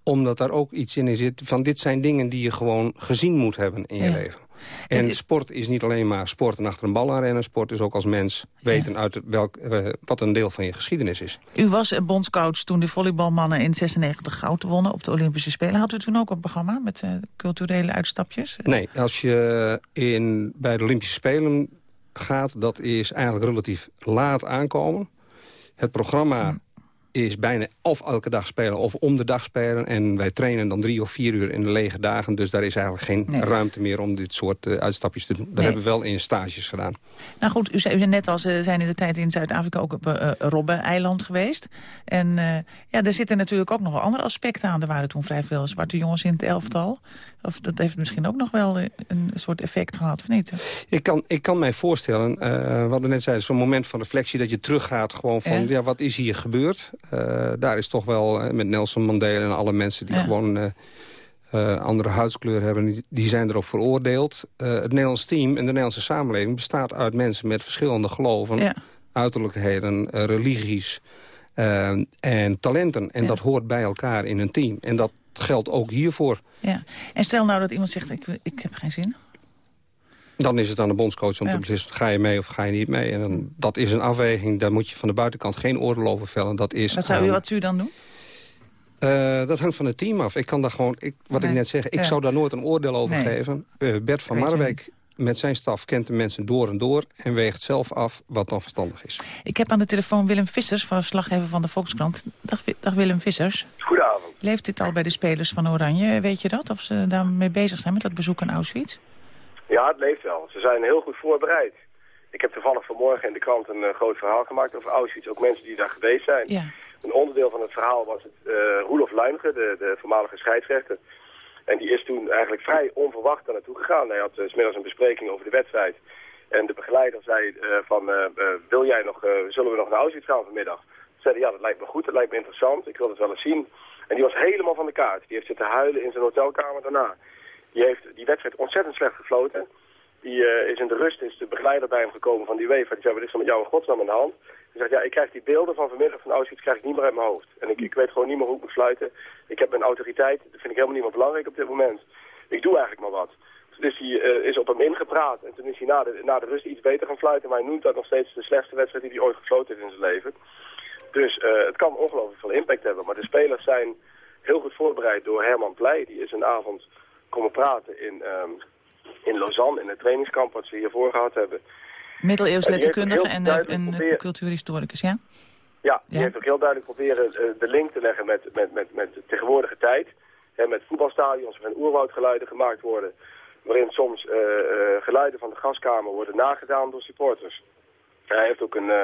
omdat daar ook iets in zit van dit zijn dingen die je gewoon gezien moet hebben in je Ja. leven. En sport is niet alleen maar sport en achter een bal aan rennen. Sport is ook als mens weten uit welk, uh, wat een deel van je geschiedenis is. U was eh, bondscoach toen de volleybalmannen in 96 goud wonnen op de Olympische Spelen. Had u toen ook een programma met uh, culturele uitstapjes? Nee, als je in, bij de Olympische Spelen gaat, dat is eigenlijk relatief laat aankomen. Het programma Hm. Is bijna of elke dag spelen of om de dag spelen. En wij trainen dan drie of vier uur in de lege dagen. Dus daar is eigenlijk geen Nee. ruimte meer om dit soort uh, uitstapjes te doen. Dat Nee. hebben we wel in stages gedaan. Nou goed, u zei, u zei net al, ze zijn in de tijd in Zuid-Afrika ook op uh, Robben-eiland geweest. En uh, ja, daar zitten natuurlijk ook nog wel andere aspecten aan. Er waren toen vrij veel zwarte jongens in het elftal. Of dat heeft misschien ook nog wel eh, een soort effect gehad, of niet? Ik kan, ik kan mij voorstellen, uh, wat we net zeiden, zo'n moment van reflectie... dat je teruggaat gewoon van, Ja. ja, wat is hier gebeurd? Uh, daar is toch wel uh, met Nelson Mandela en alle mensen die Ja. gewoon... Uh, uh, andere huidskleur hebben, die, zijn erop veroordeeld. Uh, het Nederlands team en de Nederlandse samenleving bestaat uit mensen met verschillende geloven, Ja. uiterlijkheden, uh, religies en talenten. En Ja. dat hoort bij elkaar in een team. En dat geldt ook hiervoor. Ja. En stel nou dat iemand zegt, ik, ik heb geen zin. Dan is het aan de bondscoach om Ja. te beslissen, ga je mee of ga je niet mee. En dan, dat is een afweging, daar moet je van de buitenkant geen oordeel over vellen. Dat is Wat zou u, wat zou u dan doen? Eh, dat hangt van het team af. Ik kan daar gewoon, ik, wat Nee. ik net zeg, ik Ja. zou daar nooit een oordeel over Nee. geven. Eh, Bert van Marwijk met zijn staf kent de mensen door en door... en weegt zelf af wat dan verstandig is. Ik heb aan de telefoon Willem Vissers, verslaggever van de Volkskrant. Dag, dag Willem Vissers. Goedenavond. Leeft dit al bij de spelers van Oranje? Weet je dat? Of ze daarmee bezig zijn met dat bezoek aan Auschwitz? Ja, het leeft wel. Ze zijn heel goed voorbereid. Ik heb toevallig vanmorgen in de krant een eh, groot verhaal gemaakt over Auschwitz. Ook mensen die daar geweest zijn. Ja. Een onderdeel van het verhaal was het eh Roelof Luimge, de, de voormalige scheidsrechter. En die is toen eigenlijk vrij onverwacht daar naartoe gegaan. Hij had uh, smiddags een bespreking over de wedstrijd. En de begeleider zei eh, van, eh, eh, wil jij nog, eh, zullen we nog naar Auschwitz gaan vanmiddag? Ja, dat lijkt me goed, dat lijkt me interessant. Ik wil het wel eens zien. En die was helemaal van de kaart. Die heeft zitten huilen in zijn hotelkamer daarna. Die heeft die wedstrijd ontzettend slecht gefloten. Die eh, is in de rust, is de begeleider bij hem gekomen van die UEFA. Die zei, wat is er met jou in godsnaam aan de hand? Hij zegt, ja, ik krijg die beelden van vanmiddag van Auschwitz krijg ik niet meer uit mijn hoofd. En ik, ik weet gewoon niet meer hoe ik moet fluiten. Ik heb mijn autoriteit, dat vind ik helemaal niet meer belangrijk op dit moment. Ik doe eigenlijk maar wat. Dus hij eh, is op hem ingepraat en toen is hij na de, na de rust iets beter gaan fluiten. Maar hij noemt dat nog steeds de slechtste wedstrijd die hij ooit gefloten heeft in zijn leven. Dus eh, het kan ongelooflijk veel impact hebben. Maar de spelers zijn heel goed voorbereid door Herman Pleij. Die is een avond komen praten in, ehm, in Lausanne, in het trainingskamp wat ze hiervoor gehad hebben. Middeleeuws letterkundige en, duidelijk en cultuurhistoricus, ja? Ja, die heeft ook heel duidelijk proberen eh, de link te leggen met, met, met, met de tegenwoordige tijd. Hè, met voetbalstadions waarin oerwoudgeluiden gemaakt worden. Waarin soms eh, eh, geluiden van de gaskamer worden nagedaan door supporters. Hij heeft ook een eh,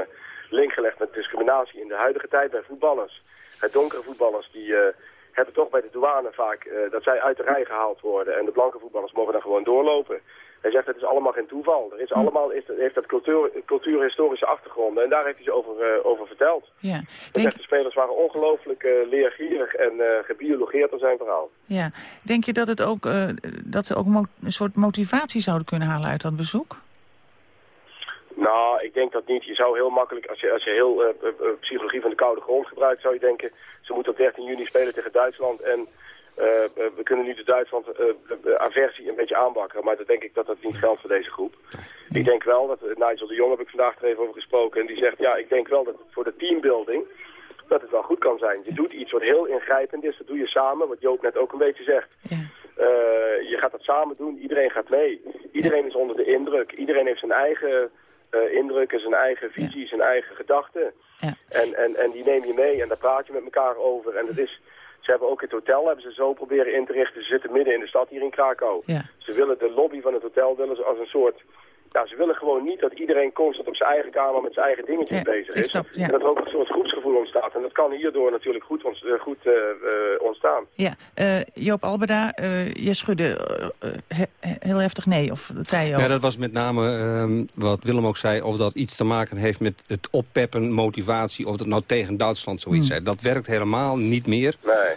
link gelegd met discriminatie in de huidige tijd bij voetballers. Het donkere voetballers die eh, hebben toch bij de douane vaak eh, dat zij uit de rij gehaald worden. En de blanke voetballers mogen dan gewoon doorlopen. Hij zegt het is allemaal geen toeval. Er is allemaal, is, heeft dat cultuur, cultuurhistorische achtergronden. En daar heeft hij ze over, eh, over verteld. Ja. Denk, zegt de spelers waren ongelooflijk eh, leergierig en gebiologeerd door zijn verhaal. ja. Denk je dat, het ook, dat ze ook een soort motivatie zouden kunnen halen uit dat bezoek? Nou, ik denk dat niet. Je zou heel makkelijk, als je, als je heel eh, eh, eh, psychologie van de koude grond gebruikt, zou je denken, ze moeten op 13 juni spelen tegen Duitsland en we kunnen nu de Duitsland aversie een beetje aanbakken. Maar dat denk ik dat dat niet geldt voor deze groep. Ik denk wel dat, Nigel de Jong heb ik vandaag er even over gesproken en die zegt, ja, ik denk wel dat voor de teambuilding, dat het wel goed kan zijn. Je doet iets wat heel ingrijpend is, dat doe je samen, wat Joop net ook een beetje zegt. Eh, je gaat dat samen doen, iedereen gaat mee. Iedereen is onder de indruk. Iedereen heeft zijn eigen eh, indrukken, zijn eigen visie, zijn eigen gedachten. En, en, en die neem je mee en daar praat je met elkaar over. En dat is, ze hebben ook het hotel hebben ze zo proberen in te richten. Ze zitten midden in de stad hier in Krakau. Ze willen de lobby van het hotel willen ze als een soort... Ja, ze willen gewoon niet dat iedereen constant op zijn eigen kamer met zijn eigen dingetjes bezig is. En dat er ook een soort groepsgevoel ontstaat. En dat kan hierdoor natuurlijk goed, ont- eh, goed eh, eh, ontstaan. Ja, eh, Joop Albeda, eh, je schudde he- heel heftig nee, of dat zei je ook. Ja, dat was met name ehm, wat Willem ook zei... of dat iets te maken heeft met het oppeppen, motivatie... of dat nou tegen Duitsland zoiets Hmm. Dat werkt helemaal niet meer.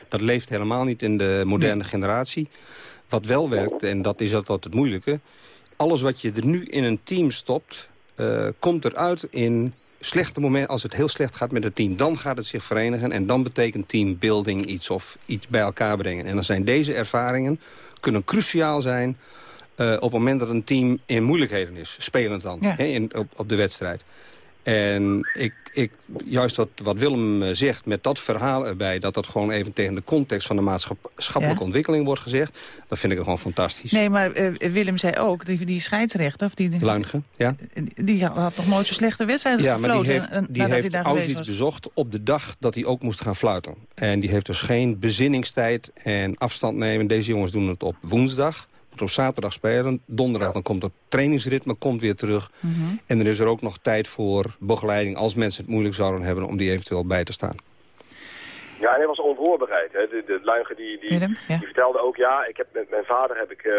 Dat leeft helemaal niet in de moderne generatie. Wat wel werkt, en dat is altijd het moeilijke... alles wat je er nu in een team stopt... eh, komt eruit in slechte momenten... als het heel slecht gaat met het team. Dan gaat het zich verenigen en dan betekent teambuilding iets... of iets bij elkaar brengen. En dan zijn deze ervaringen kunnen cruciaal zijn... eh, op het moment dat een team in moeilijkheden is. Spelend dan, Ja. in, op, op de wedstrijd. En ik, ik, juist wat, wat Willem eh, zegt met dat verhaal erbij... dat dat gewoon even tegen de context van de maatschappelijke Ja. ontwikkeling wordt gezegd... dat vind ik gewoon fantastisch. Nee, maar eh, Willem zei ook, die, die scheidsrechter, of die, Luinge, ja. die had nog nooit zo'n slechte wedstrijd Ja, maar gefloten. die heeft, eh, die heeft hij Auschwitz bezocht op de dag dat hij ook moest gaan fluiten. En die heeft dus geen bezinningstijd en afstand nemen. Deze jongens doen het op woensdag. Moet op zaterdag spelen. Donderdag dan komt het trainingsritme komt weer terug. Mhm. En er is er ook nog tijd voor begeleiding... als mensen het moeilijk zouden hebben om die eventueel bij te staan. Ja, en hij was onvoorbereid. Hè. De, de Luige die, die, Willem, ja. die vertelde ook, ja, ik heb met mijn vader heb ik eh,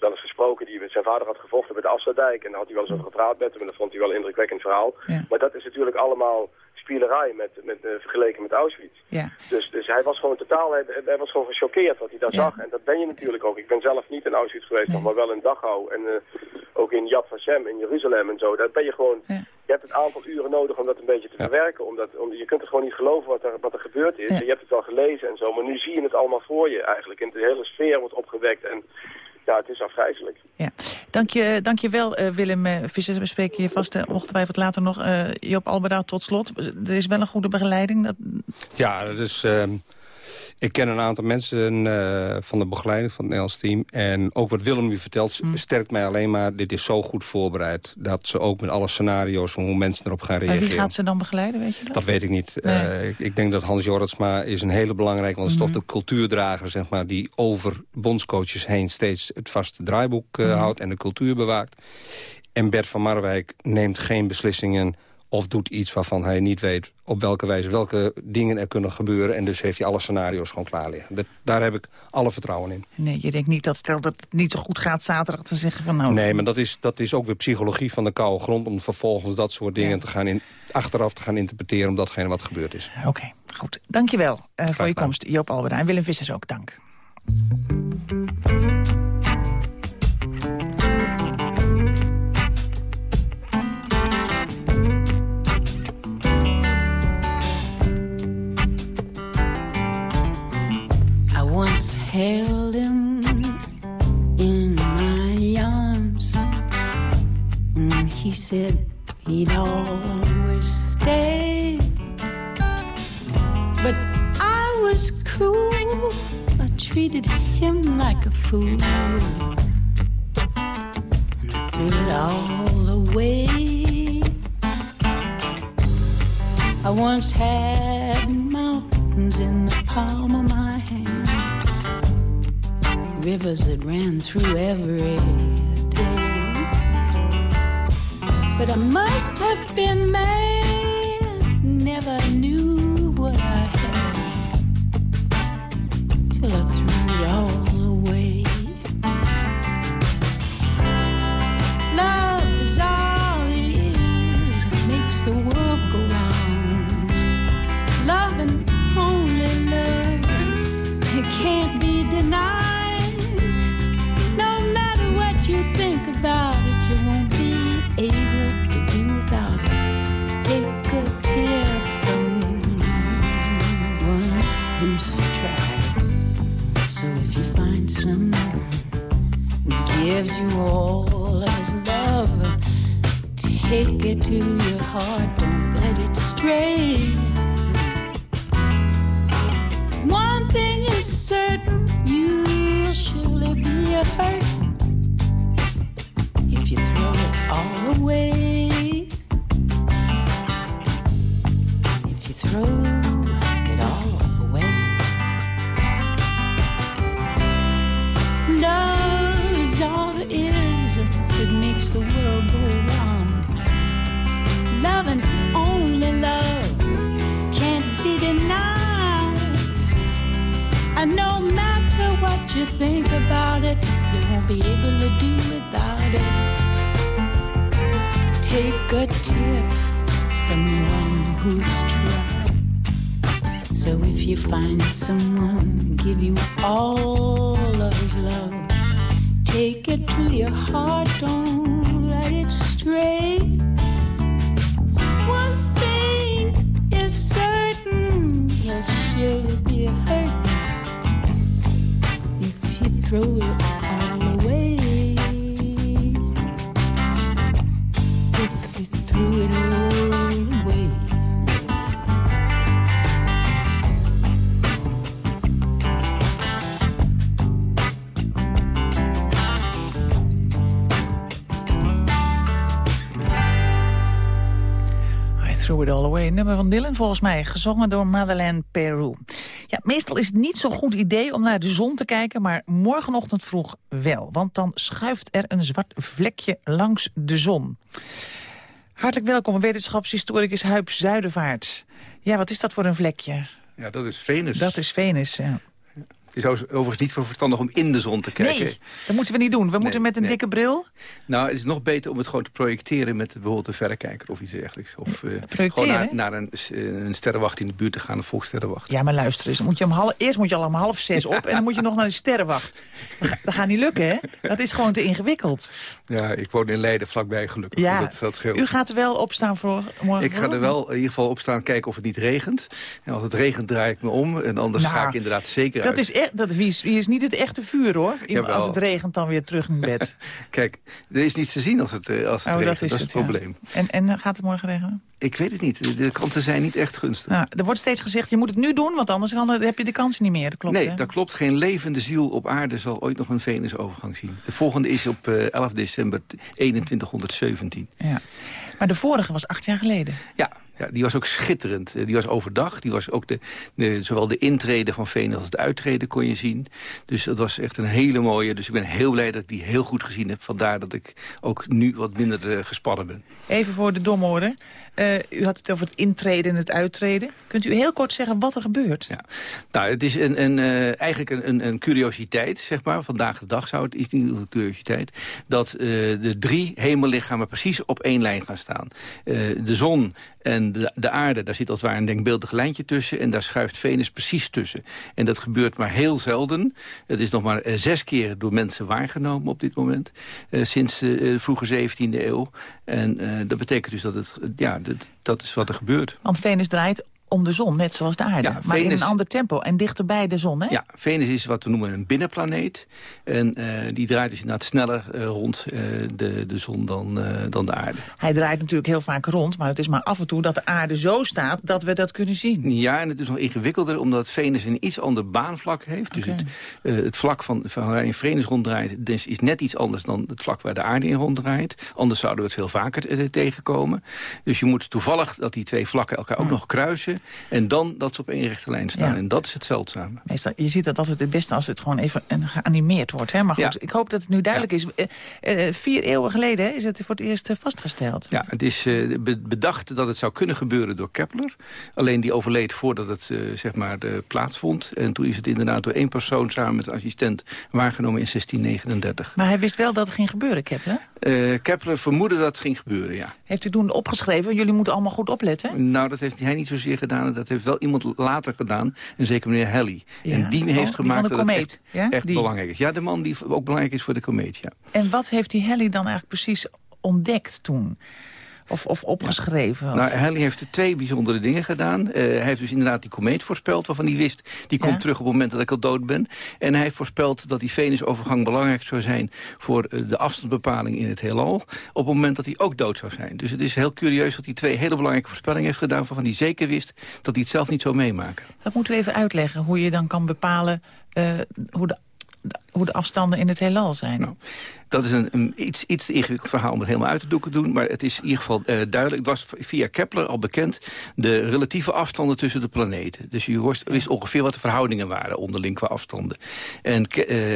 wel eens gesproken, die met zijn vader had gevochten bij de Afsluitdijk. En daar had hij wel eens over gepraat met hem en dat vond hij wel een indrukwekkend verhaal. Ja. Maar dat is natuurlijk allemaal spielerij met, met, eh, vergeleken met Auschwitz. Ja. Dus, dus hij was gewoon totaal, hij, hij was gewoon gechoqueerd wat hij daar zag. En dat ben je natuurlijk ook. Ik ben zelf niet in Auschwitz geweest, nog maar wel in Dachau. En eh, ook in Yad Vashem in Jeruzalem en zo. Daar ben je gewoon, Je hebt het aantal uren nodig om dat een beetje te verwerken. Omdat, om, je kunt het gewoon niet geloven wat er, wat er gebeurd is. Je hebt het wel gelezen en zo, maar nu zie je het allemaal voor je eigenlijk. En de hele sfeer wordt opgewekt en ja, het is afgrijzelijk. Ja. Dank, je, dank je wel, eh, Willem uh, Vissers. We spreken je vast uh, ongetwijfeld later nog. Uh, Joop Albera, tot slot. Er is wel een goede begeleiding. Dat... Ja, dat is... Ik ken een aantal mensen uh, van de begeleiding van het Nederlands team. En ook wat Willem nu vertelt, mm. sterkt mij alleen maar... dit is zo goed voorbereid dat ze ook met alle scenario's... van hoe mensen erop gaan reageren. Maar wie gaat ze dan begeleiden, weet je dat? Dat weet ik niet. Nee. Uh, ik, ik, denk dat Hans Jorritsma is een hele belangrijke... want het is mm -hmm. toch de cultuurdrager, zeg maar... die over bondscoaches heen steeds het vaste draaiboek uh, mm -hmm. houdt... en de cultuur bewaakt. En Bert van Marwijk neemt geen beslissingen of doet iets waarvan hij niet weet op welke wijze, welke dingen er kunnen gebeuren. En dus heeft hij alle scenario's gewoon klaar liggen. Dat, daar heb ik alle vertrouwen in. Nee, je denkt niet dat stel dat het niet zo goed gaat zaterdag te zeggen van nou... Nee, maar dat is, dat is ook weer psychologie van de koude grond... om vervolgens dat soort dingen ja. te gaan in, achteraf te gaan interpreteren... om datgene wat gebeurd is. Oké, okay, goed. Dankjewel uh, voor je komst, Joop Albeda. En Willem Vissers ook, dank. Held him in my arms. And he said he'd always stay. But I was cruel. I treated him like a fool. And I threw it all away. I once had mountains in the palm of my hand rivers that ran through every day. But I must have been mad, never knew what I had till I threw it all gives you all of his love, take it to your heart, don't let it stray. One thing is certain, you'll surely be hurt if you throw it all away. It, you won't be able to do without it. Take a tip from one who's tried. So if you find someone give you all of his love, take it to your heart, don't let it stray. One thing is certain, you'll surely be hurt throw it all away. If you threw it all away. I Threw It All Away. Nummer van Dylan volgens mij, gezongen door Madeleine Peru. Ja, meestal is het niet zo'n goed idee om naar de zon te kijken... maar morgenochtend vroeg wel, want dan schuift er een zwart vlekje langs de zon. Hartelijk welkom, wetenschapshistoricus Huip Zuidervaart. Ja, wat is dat voor een vlekje? Ja, dat is Venus. Dat is Venus, ja. Het is overigens niet voor verstandig om in de zon te kijken. Nee, dat moeten we niet doen. We moeten met een dikke bril. Nou, het is nog beter om het gewoon te projecteren met bijvoorbeeld een verrekijker of iets dergelijks. Of uh, gewoon naar, naar een, een, sterrenwacht in de buurt te gaan, een volkssterrenwacht. Ja, maar luister eens. Moet je om half, eerst moet je al om half zes op en dan moet je nog naar de sterrenwacht. Dat, gaat niet lukken, hè? Dat is gewoon te ingewikkeld. Ja, ik woon in Leiden vlakbij gelukkig. Ja, dat, dat scheelt. u gaat er wel opstaan voor morgen? Ik ga er wel in ieder geval opstaan kijken of het niet regent. En als het regent draai ik me om en anders Nou, ga ik inderdaad zeker Dat uit. is echt, dat, wie, is, is niet het echte vuur, hoor? Jawel. Als het regent, dan weer terug in bed. [laughs] Kijk, er is niets te zien als het, eh, als het Oh, regent. dat is het het, ja. probleem. En, en gaat het morgen regenen? Ik weet het niet. De- kansen zijn niet echt gunstig. Nou, er wordt steeds gezegd, je moet het nu doen, want anders kan, heb je de kans niet meer. Dat klopt, nee, hè? dat klopt. Geen levende ziel op aarde zal ooit nog een Venusovergang zien. De volgende is op eh, 11 december 2117. Ja. Maar de vorige was acht jaar geleden. Ja, ja, die was ook schitterend. Eh, Die was overdag. Die was ook de, de, zowel de intrede van Venus als de uittrede kon je zien. Dus dat was echt een hele mooie. Dus ik ben heel blij dat ik die heel goed gezien heb. Vandaar dat ik ook nu wat minder eh, gespannen ben. Even voor de domoren. Eh, u had het over het intreden en het uittreden. Kunt u heel kort zeggen wat er gebeurt? Ja. Nou, het is een, een, eigenlijk een, een, een curiositeit, zeg maar. Vandaag de dag zou het, is niet een curiositeit... dat de drie hemellichamen precies op één lijn gaan staan. De zon en de, de aarde, daar zit als het ware een denkbeeldig lijntje tussen... en daar schuift Venus precies tussen. En dat gebeurt maar heel zelden. Het is nog maar eh, zes keer door mensen waargenomen op dit moment... eh, sinds de vroege 17e eeuw. En eh, dat betekent dus dat het... ja, dat, dat is wat er gebeurt. Want Venus draait om de zon, net zoals de aarde. Ja, maar in een ander tempo en dichter bij de zon, hè? Ja, Venus is wat we noemen een binnenplaneet. En eh, die draait dus inderdaad sneller eh, rond eh, de, de zon dan, dan de aarde. Hij draait natuurlijk heel vaak rond, maar het is maar af en toe dat de aarde zo staat dat we dat kunnen zien. Ja, en het is nog ingewikkelder omdat Venus een iets ander baanvlak heeft. Dus het, het vlak van, van waarin Venus ronddraait dus is net iets anders dan het vlak waar de aarde in ronddraait. Anders zouden we het veel vaker tegenkomen. Dus je moet toevallig dat die twee vlakken elkaar ook nog kruisen. En dan dat ze op één rechte lijn staan. Ja. En dat is het zeldzame. Meestal, je ziet dat altijd het beste als het gewoon even eh, geanimeerd wordt. Hè? Maar goed, Ja. ik hoop dat het nu duidelijk is. Eh, eh, vier eeuwen geleden hè, is het voor het eerst eh, vastgesteld. Ja, het is eh, be- bedacht dat het zou kunnen gebeuren door Kepler. Alleen die overleed voordat het eh, zeg maar, eh, plaatsvond. En toen is het inderdaad door één persoon samen met een assistent waargenomen in 1639. Maar hij wist wel dat het ging gebeuren, Kepler. Eh, Kepler vermoedde dat het ging gebeuren, ja. Heeft u toen opgeschreven, jullie moeten allemaal goed opletten? Nou, dat heeft hij niet zozeer gedaan. Dat heeft wel iemand later gedaan. En zeker meneer Halley. Ja. En die Oh, heeft die gemaakt van de dat het komeet, echt, ja? echt Die. belangrijk is. Ja, de man die ook belangrijk is voor de komeet, ja. En wat heeft die Halley dan eigenlijk precies ontdekt toen? Of, of opgeschreven? Of- Nou, Halley heeft twee bijzondere dingen gedaan. Eh, hij heeft dus inderdaad die komeet voorspeld, waarvan hij wist... die komt Ja. terug op het moment dat ik al dood ben. En hij heeft voorspeld dat die Venusovergang belangrijk zou zijn... voor eh, de afstandsbepaling in het heelal... op het moment dat hij ook dood zou zijn. Dus het is heel curieus dat hij twee hele belangrijke voorspellingen heeft gedaan... waarvan hij zeker wist dat hij het zelf niet zou meemaken. Dat moeten we even uitleggen, hoe je dan kan bepalen eh, hoe, de, hoe de afstanden in het heelal zijn. Nou, Dat is een, iets, te ingewikkeld verhaal om het helemaal uit te doeken doen. Maar het is in ieder geval eh, duidelijk. Het was via Kepler al bekend de relatieve afstanden tussen de planeten. Dus je wist, ongeveer wat de verhoudingen waren onderling qua afstanden. En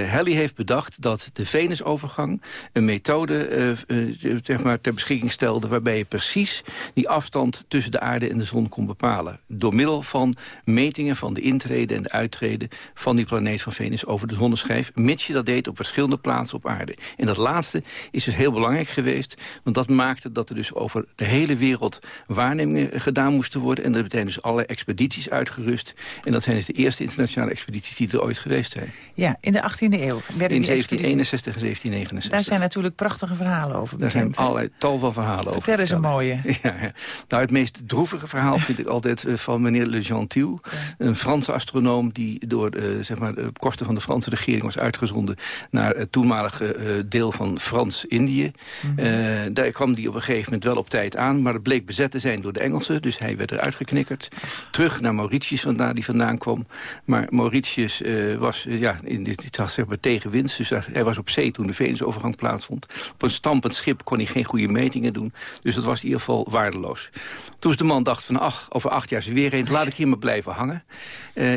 Halley heeft bedacht dat de Venusovergang een methode eh, zeg maar, ter beschikking stelde... waarbij je precies die afstand tussen de aarde en de zon kon bepalen. Door middel van metingen van de intrede en de uittrede... van die planeet van Venus over de zonneschijf... mits je dat deed op verschillende plaatsen op aarde. En dat laatste is dus heel belangrijk geweest... want dat maakte dat er dus over de hele wereld waarnemingen gedaan moesten worden... en er betekent dus allerlei expedities uitgerust. En dat zijn dus de eerste internationale expedities die er ooit geweest zijn. Ja, in de 18e eeuw werden In die expedities. 1761 en 1769. Daar zijn natuurlijk prachtige verhalen over Daar zijn allerlei tal van verhalen over. Vertel eens een mooie. [laughs] Ja, ja. Nou, het meest droevige verhaal vind ik altijd eh, van meneer Le Gentil. Een Franse astronoom die door eh, zeg maar, de kosten van de Franse regering was uitgezonden... naar het toenmalige eh, deel van Frans-Indië. Mhm. Eh, daar kwam hij op een gegeven moment wel op tijd aan... maar het bleek bezet te zijn door de Engelsen, dus hij werd eruit geknikkerd. Terug naar Mauritius, waar die vandaan kwam. Maar Mauritius eh, was eh, ja, in dit, was, zeg maar, tegenwinds, dus hij was op zee toen de Venusovergang plaatsvond. Op een stampend schip kon hij geen goede metingen doen, dus dat was in ieder geval waardeloos. Toen de man dacht van, ach, over acht jaar is er weer een, laat ik hier maar blijven hangen.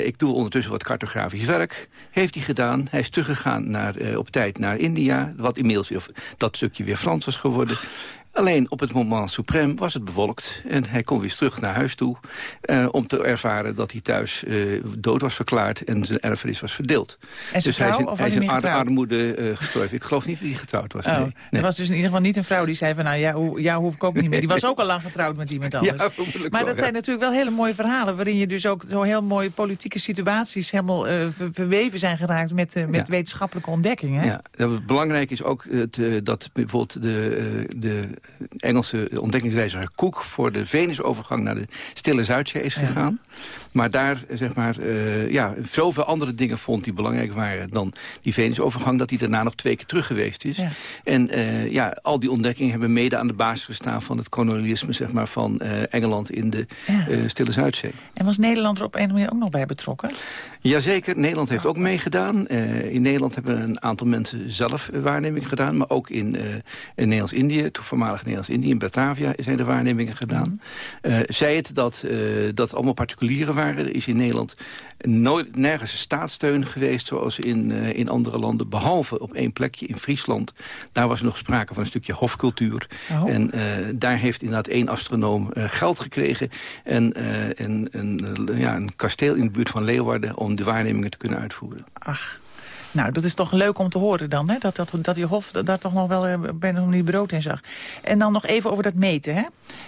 Ik doe ondertussen wat cartografisch werk. Heeft hij gedaan. Hij is teruggegaan naar, op tijd naar India, wat inmiddels weer, dat stukje weer Frans was geworden. Alleen op het moment suprem was het bewolkt. En hij kon weer terug naar huis toe. eh, om te ervaren dat hij thuis eh, dood was verklaard. En zijn erfenis was verdeeld. En zijn dus hij is vrouw, in, hij is hij in ar- getrouwd? armoede eh, gestorven. Ik geloof niet dat hij getrouwd was. Oh, nee. Er was dus in ieder geval niet een vrouw die zei van... nou, jou, jou hoef ik ook niet meer. Die was ook al lang getrouwd met iemand [laughs] anders. Ja, maar wel, dat ja. zijn natuurlijk wel hele mooie verhalen... waarin je dus ook zo heel mooie politieke situaties... helemaal ver- verweven zijn geraakt met, met Ja. wetenschappelijke ontdekkingen. Ja, belangrijk is ook het, dat bijvoorbeeld de, de Engelse ontdekkingsreiziger Cook... voor de Venusovergang naar de Stille Zuidzee is gegaan. Maar daar, zeg maar, eh, ja, zoveel andere dingen vond die belangrijk waren... dan die Venusovergang, dat hij daarna nog twee keer terug geweest is. Ja. En eh, ja, al die ontdekkingen hebben mede aan de basis gestaan... van het kolonialisme zeg maar, van eh, Engeland in de Ja. Stille Zuidzee. En was Nederland er op een of andere manier ook nog bij betrokken? Jazeker, Nederland heeft ook meegedaan. In Nederland hebben een aantal mensen zelf waarnemingen gedaan. Maar ook in, in Nederlands-Indië, toen voormalig Nederlands-Indië... in Batavia zijn er waarnemingen gedaan. Eh zij het dat eh, dat allemaal particulieren waren. Er is in Nederland nooit, nergens staatssteun geweest... zoals in, eh, in andere landen, behalve op één plekje in Friesland. Daar was nog sprake van een stukje hofcultuur. Oh. En daar heeft inderdaad één astronoom geld gekregen... en een, een, eh, ja, een kasteel in de buurt van Leeuwarden... om de waarnemingen te kunnen uitvoeren. Ach, nou, dat is toch leuk om te horen dan, hè? Dat, dat, dat die Hof daar toch nog wel eh, bij een manier brood in zag. En dan nog even over dat meten, hè?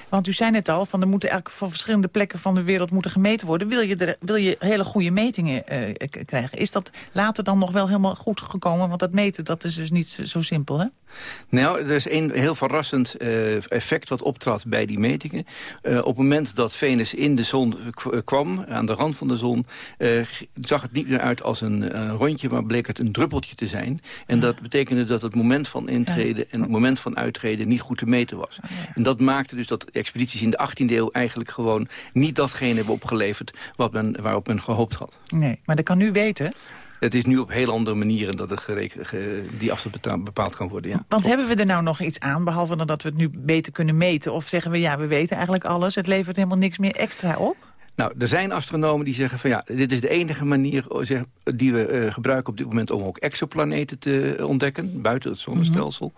Want u zei net al, van er moeten eigenlijk van verschillende plekken van de wereld moeten gemeten worden. Wil je, er, wil je hele goede metingen eh, krijgen? Is dat later dan nog wel helemaal goed gekomen? Want dat meten, dat is dus niet zo- simpel, hè? Nou, er is een heel verrassend eh, effect wat optrad bij die metingen. Op het moment dat Venus in de zon kwam, aan de rand van de zon... zag het niet meer uit als een rondje, maar bleek het een druppeltje te zijn. En dat betekende dat het moment van intreden en het moment van uittreden niet goed te meten was. En dat maakte dus dat expedities in de 18e eeuw eigenlijk gewoon niet datgene hebben opgeleverd wat men, waarop men gehoopt had. Nee, maar dat kan nu weten. Het is nu op heel andere manieren dat het die afstand bepaald kan worden. Ja. Want hebben we er nou nog iets aan, behalve dat we het nu beter kunnen meten? Of zeggen we, ja, we weten eigenlijk alles, het levert helemaal niks meer extra op? Nou, er zijn astronomen die zeggen van ja, dit is de enige manier zeg, die we eh, gebruiken op dit moment om ook exoplaneten te eh, ontdekken, buiten het zonnestelsel.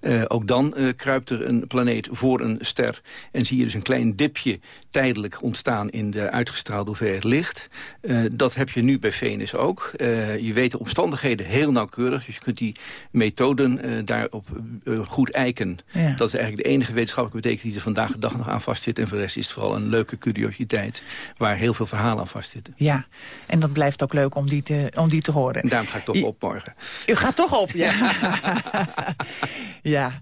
Eh, ook dan eh, kruipt er een planeet voor een ster en zie je dus een klein dipje tijdelijk ontstaan in de uitgestraalde hoeveelheid licht. Eh, dat heb je nu bij Venus ook. Eh, je weet de omstandigheden heel nauwkeurig, dus je kunt die methoden eh, daarop eh, goed eiken. Ja. Dat is eigenlijk de enige wetenschappelijke betekenis die er vandaag de dag nog aan vastzit. En voor de rest is het vooral een leuke curiositeit waar heel veel verhalen aan vastzitten. Ja, en dat blijft ook leuk om die te, om die te horen. En daarom ga ik toch op morgen. U gaat toch op, ja. [laughs] ja,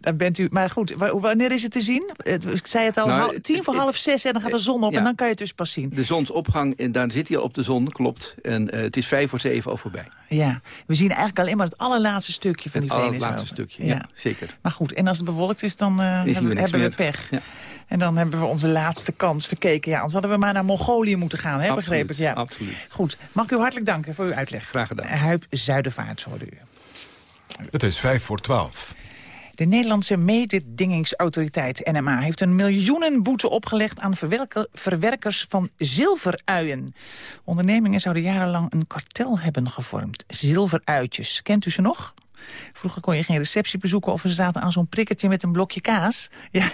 daar bent u. Maar goed, wa- wanneer is het te zien? Het- Ik zei het al, Nou, tien voor half zes en dan gaat de zon op ja. en dan kan je het dus pas zien. De zonsopgang, en daar zit hij al op de zon, klopt. En eh, het is vijf voor zeven al voorbij. Ja, we zien eigenlijk alleen maar het allerlaatste stukje van Het die Venus. allerlaatste over. stukje, ja, zeker. Maar goed, en als het bewolkt is, dan eh, we hebben, we pech. Ja. En dan hebben we onze laatste kans verkeken. Ja, anders hadden we maar naar Mongolië moeten gaan, hè, begreep ik. Ja. absoluut. Goed, mag ik u hartelijk danken voor uw uitleg. Graag gedaan. Huip Zuidervaart, hoorde u. Het is vijf voor twaalf. De Nederlandse mededingingsautoriteit NMA heeft een miljoenenboete opgelegd aan verwerker- verwerkers van zilveruien. Ondernemingen zouden jarenlang een kartel hebben gevormd. Zilveruitjes, kent u ze nog? Vroeger kon je geen receptie bezoeken of ze zaten aan zo'n prikkertje met een blokje kaas. Ja,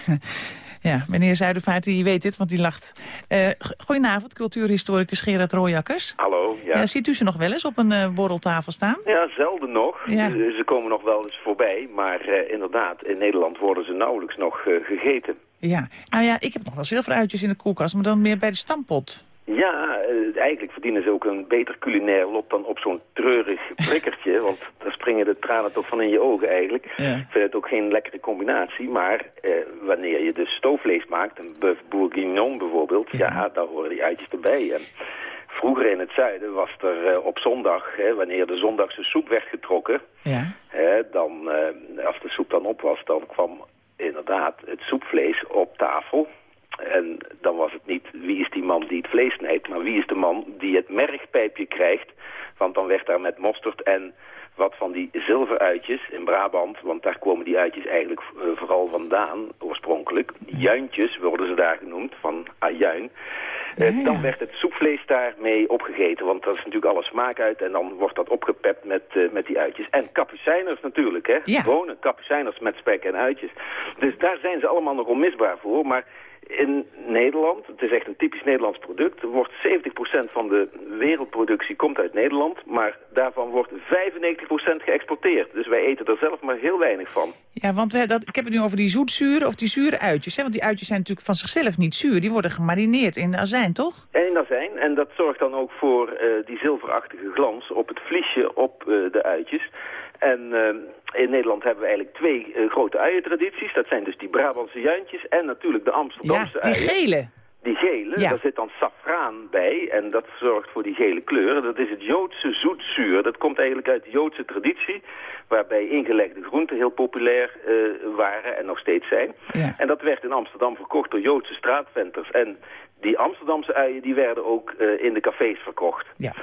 ja meneer Zuidervaart, die weet dit, want die lacht. Eh, g- goedenavond, cultuurhistoricus Gerard Rooijakkers. Hallo, ja. Ja, ziet u ze nog wel eens op een eh, borreltafel staan? Ja, zelden nog. Ja. Eh, Ze komen nog wel eens voorbij, maar eh, inderdaad, in Nederland worden ze nauwelijks nog eh, gegeten. Ja, nou ja, ik heb nog wel zilveruitjes in de koelkast, maar dan meer bij de stampot. Ja, eh, eigenlijk verdienen ze ook een beter culinair lot dan op zo'n treurig [laughs] prikkertje, want daar springen de tranen toch van in je ogen eigenlijk. Ja. Ik vind het ook geen lekkere combinatie, maar eh, wanneer je dus stoofvlees maakt, een bœuf bourguignon bijvoorbeeld, ja. daar horen die uitjes erbij. En vroeger in het zuiden was er eh, op zondag, hè, wanneer de zondagse soep werd getrokken, Ja. Hè, dan, eh, als de soep dan op was, dan kwam inderdaad het soepvlees op tafel. En dan was het niet wie is die man die het vlees snijdt, maar wie is de man die het mergpijpje krijgt. Want dan werd daar met mosterd en wat van die zilveruitjes in Brabant, want daar komen die uitjes eigenlijk eh, vooral vandaan oorspronkelijk. Juintjes worden ze daar genoemd, van ajuin. Eh, Dan werd het soepvlees daarmee opgegeten, want dat is natuurlijk alle smaak uit en dan wordt dat opgepept met, eh, met die uitjes. En kapucijners natuurlijk, hè? Gewone kapucijners met spek en uitjes. Dus daar zijn ze allemaal nog onmisbaar voor, maar in Nederland, het is echt een typisch Nederlands product, er wordt 70% van de wereldproductie komt uit Nederland, maar daarvan wordt 95% geëxporteerd. Dus wij eten er zelf maar heel weinig van. Ja, want we, dat, ik heb het nu over die zoetzuur of die zure uitjes. Hè? Want die uitjes zijn natuurlijk van zichzelf niet zuur. Die worden gemarineerd in azijn, toch? En in azijn, en dat zorgt dan ook voor eh, die zilverachtige glans op het vliesje op eh, de uitjes. En eh, in Nederland hebben we eigenlijk twee eh, grote uientradities. Dat zijn dus die Brabantse juintjes en natuurlijk de Amsterdamse Ja, die uien. gele. Die gele, Ja. daar zit dan safraan bij en dat zorgt voor die gele kleur. Dat is het Joodse zoetzuur. Dat komt eigenlijk uit de Joodse traditie, waarbij ingelegde groenten heel populair eh, waren en nog steeds zijn. En dat werd in Amsterdam verkocht door Joodse straatventers. En die Amsterdamse uien die werden ook in de cafés verkocht. Ja.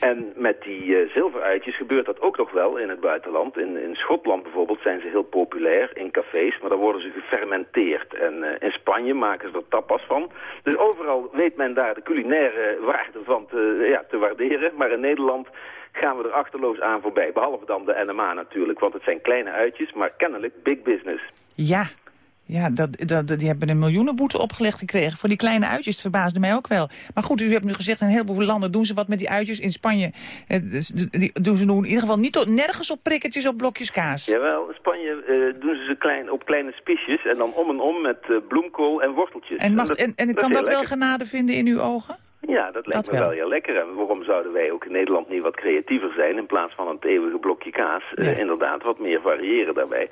En met die eh, zilveruitjes gebeurt dat ook nog wel in het buitenland. In, in Schotland bijvoorbeeld zijn ze heel populair in cafés, maar dan worden ze gefermenteerd. En eh, in Spanje maken ze er tapas van. Dus overal weet men daar de culinaire waarde van te, ja, te waarderen. Maar in Nederland gaan we er achterloos aan voorbij. Behalve dan de NMA natuurlijk, want het zijn kleine uitjes, maar kennelijk big business. Ja. Ja, dat, dat, die hebben een miljoenenboete opgelegd gekregen voor die kleine uitjes. Het verbaasde mij ook wel. Maar goed, u hebt nu gezegd, in een heleboel landen doen ze wat met die uitjes. In Spanje eh, dus die doen ze doen in ieder geval niet tot, nergens op prikkertjes op blokjes kaas. Jawel, in Spanje eh, doen ze ze klein, op kleine spiesjes en dan om en om met eh, bloemkool en worteltjes. En, mag, dat- en, en kan dat wel genade vinden in uw ogen? Ja, dat lijkt Dat me wel. heel lekker. En waarom zouden wij ook in Nederland niet wat creatiever zijn... in plaats van het eeuwige blokje kaas? Eh, inderdaad, wat meer variëren daarbij.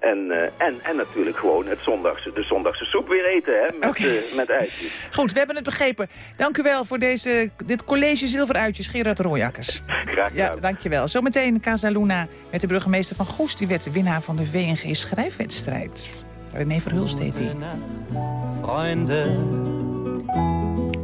En, eh, en, en natuurlijk gewoon het zondagse, de zondagse soep weer eten, hè? Met, eh, met uitjes. Goed, we hebben het begrepen. Dank u wel voor deze, dit college zilveruitjes, Gerard Rooijakkers. [laughs] Graag Ja, dankjewel. Zometeen Casa Luna met de burgemeester van Goes. Die werd de winnaar van de VNG schrijfwedstrijd. René Verhulst heet die. Freunde,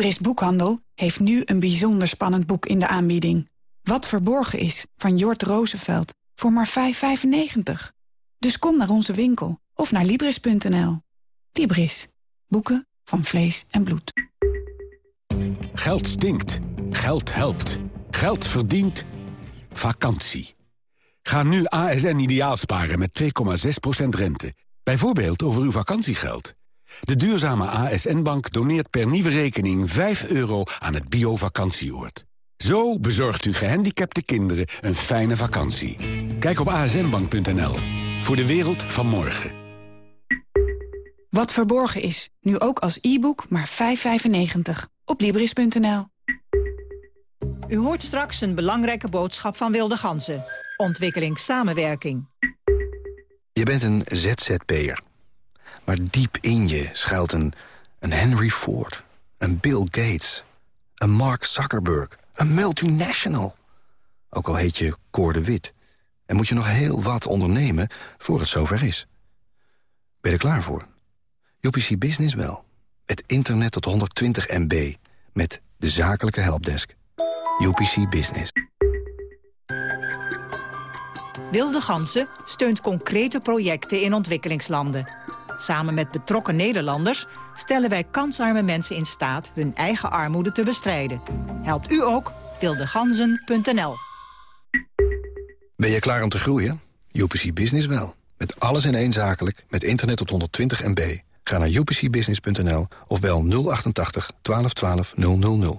Libris Boekhandel heeft nu een bijzonder spannend boek in de aanbieding. Wat verborgen is, van Jort Roosevelt, voor maar 5,95. Dus kom naar onze winkel of naar Libris.nl. Libris. Boeken van vlees en bloed. Geld stinkt. Geld helpt. Geld verdient. Vakantie. Ga nu ASN ideaal sparen met 2,6% rente. Bijvoorbeeld over uw vakantiegeld. De duurzame ASN-bank doneert per nieuwe rekening 5 euro aan het bio-vakantieoord. Zo bezorgt u gehandicapte kinderen een fijne vakantie. Kijk op asnbank.nl. Voor de wereld van morgen. Wat verborgen is, nu ook als e-book maar 5,95. Op Libris.nl. U hoort straks een belangrijke boodschap van Wilde Ganzen. Ontwikkelingssamenwerking. Je bent een ZZP'er. Maar diep in je schuilt een, een Henry Ford, een Bill Gates, een Mark Zuckerberg, een multinational. Ook al heet je Cor de Wit. En moet je nog heel wat ondernemen voor het zover is. Ben je er klaar voor? UPC Business wel. Het internet tot 120 MB. Met de zakelijke helpdesk. UPC Business. Wilde Ganzen steunt concrete projecten in ontwikkelingslanden. Samen met betrokken Nederlanders stellen wij kansarme mensen in staat hun eigen armoede te bestrijden. Helpt u ook? wildeganzen.nl Ben je klaar om te groeien? UPC Business wel. Met alles in één zakelijk, met internet tot 120 MB. Ga naar upcbusiness.nl of bel 088 1212 000.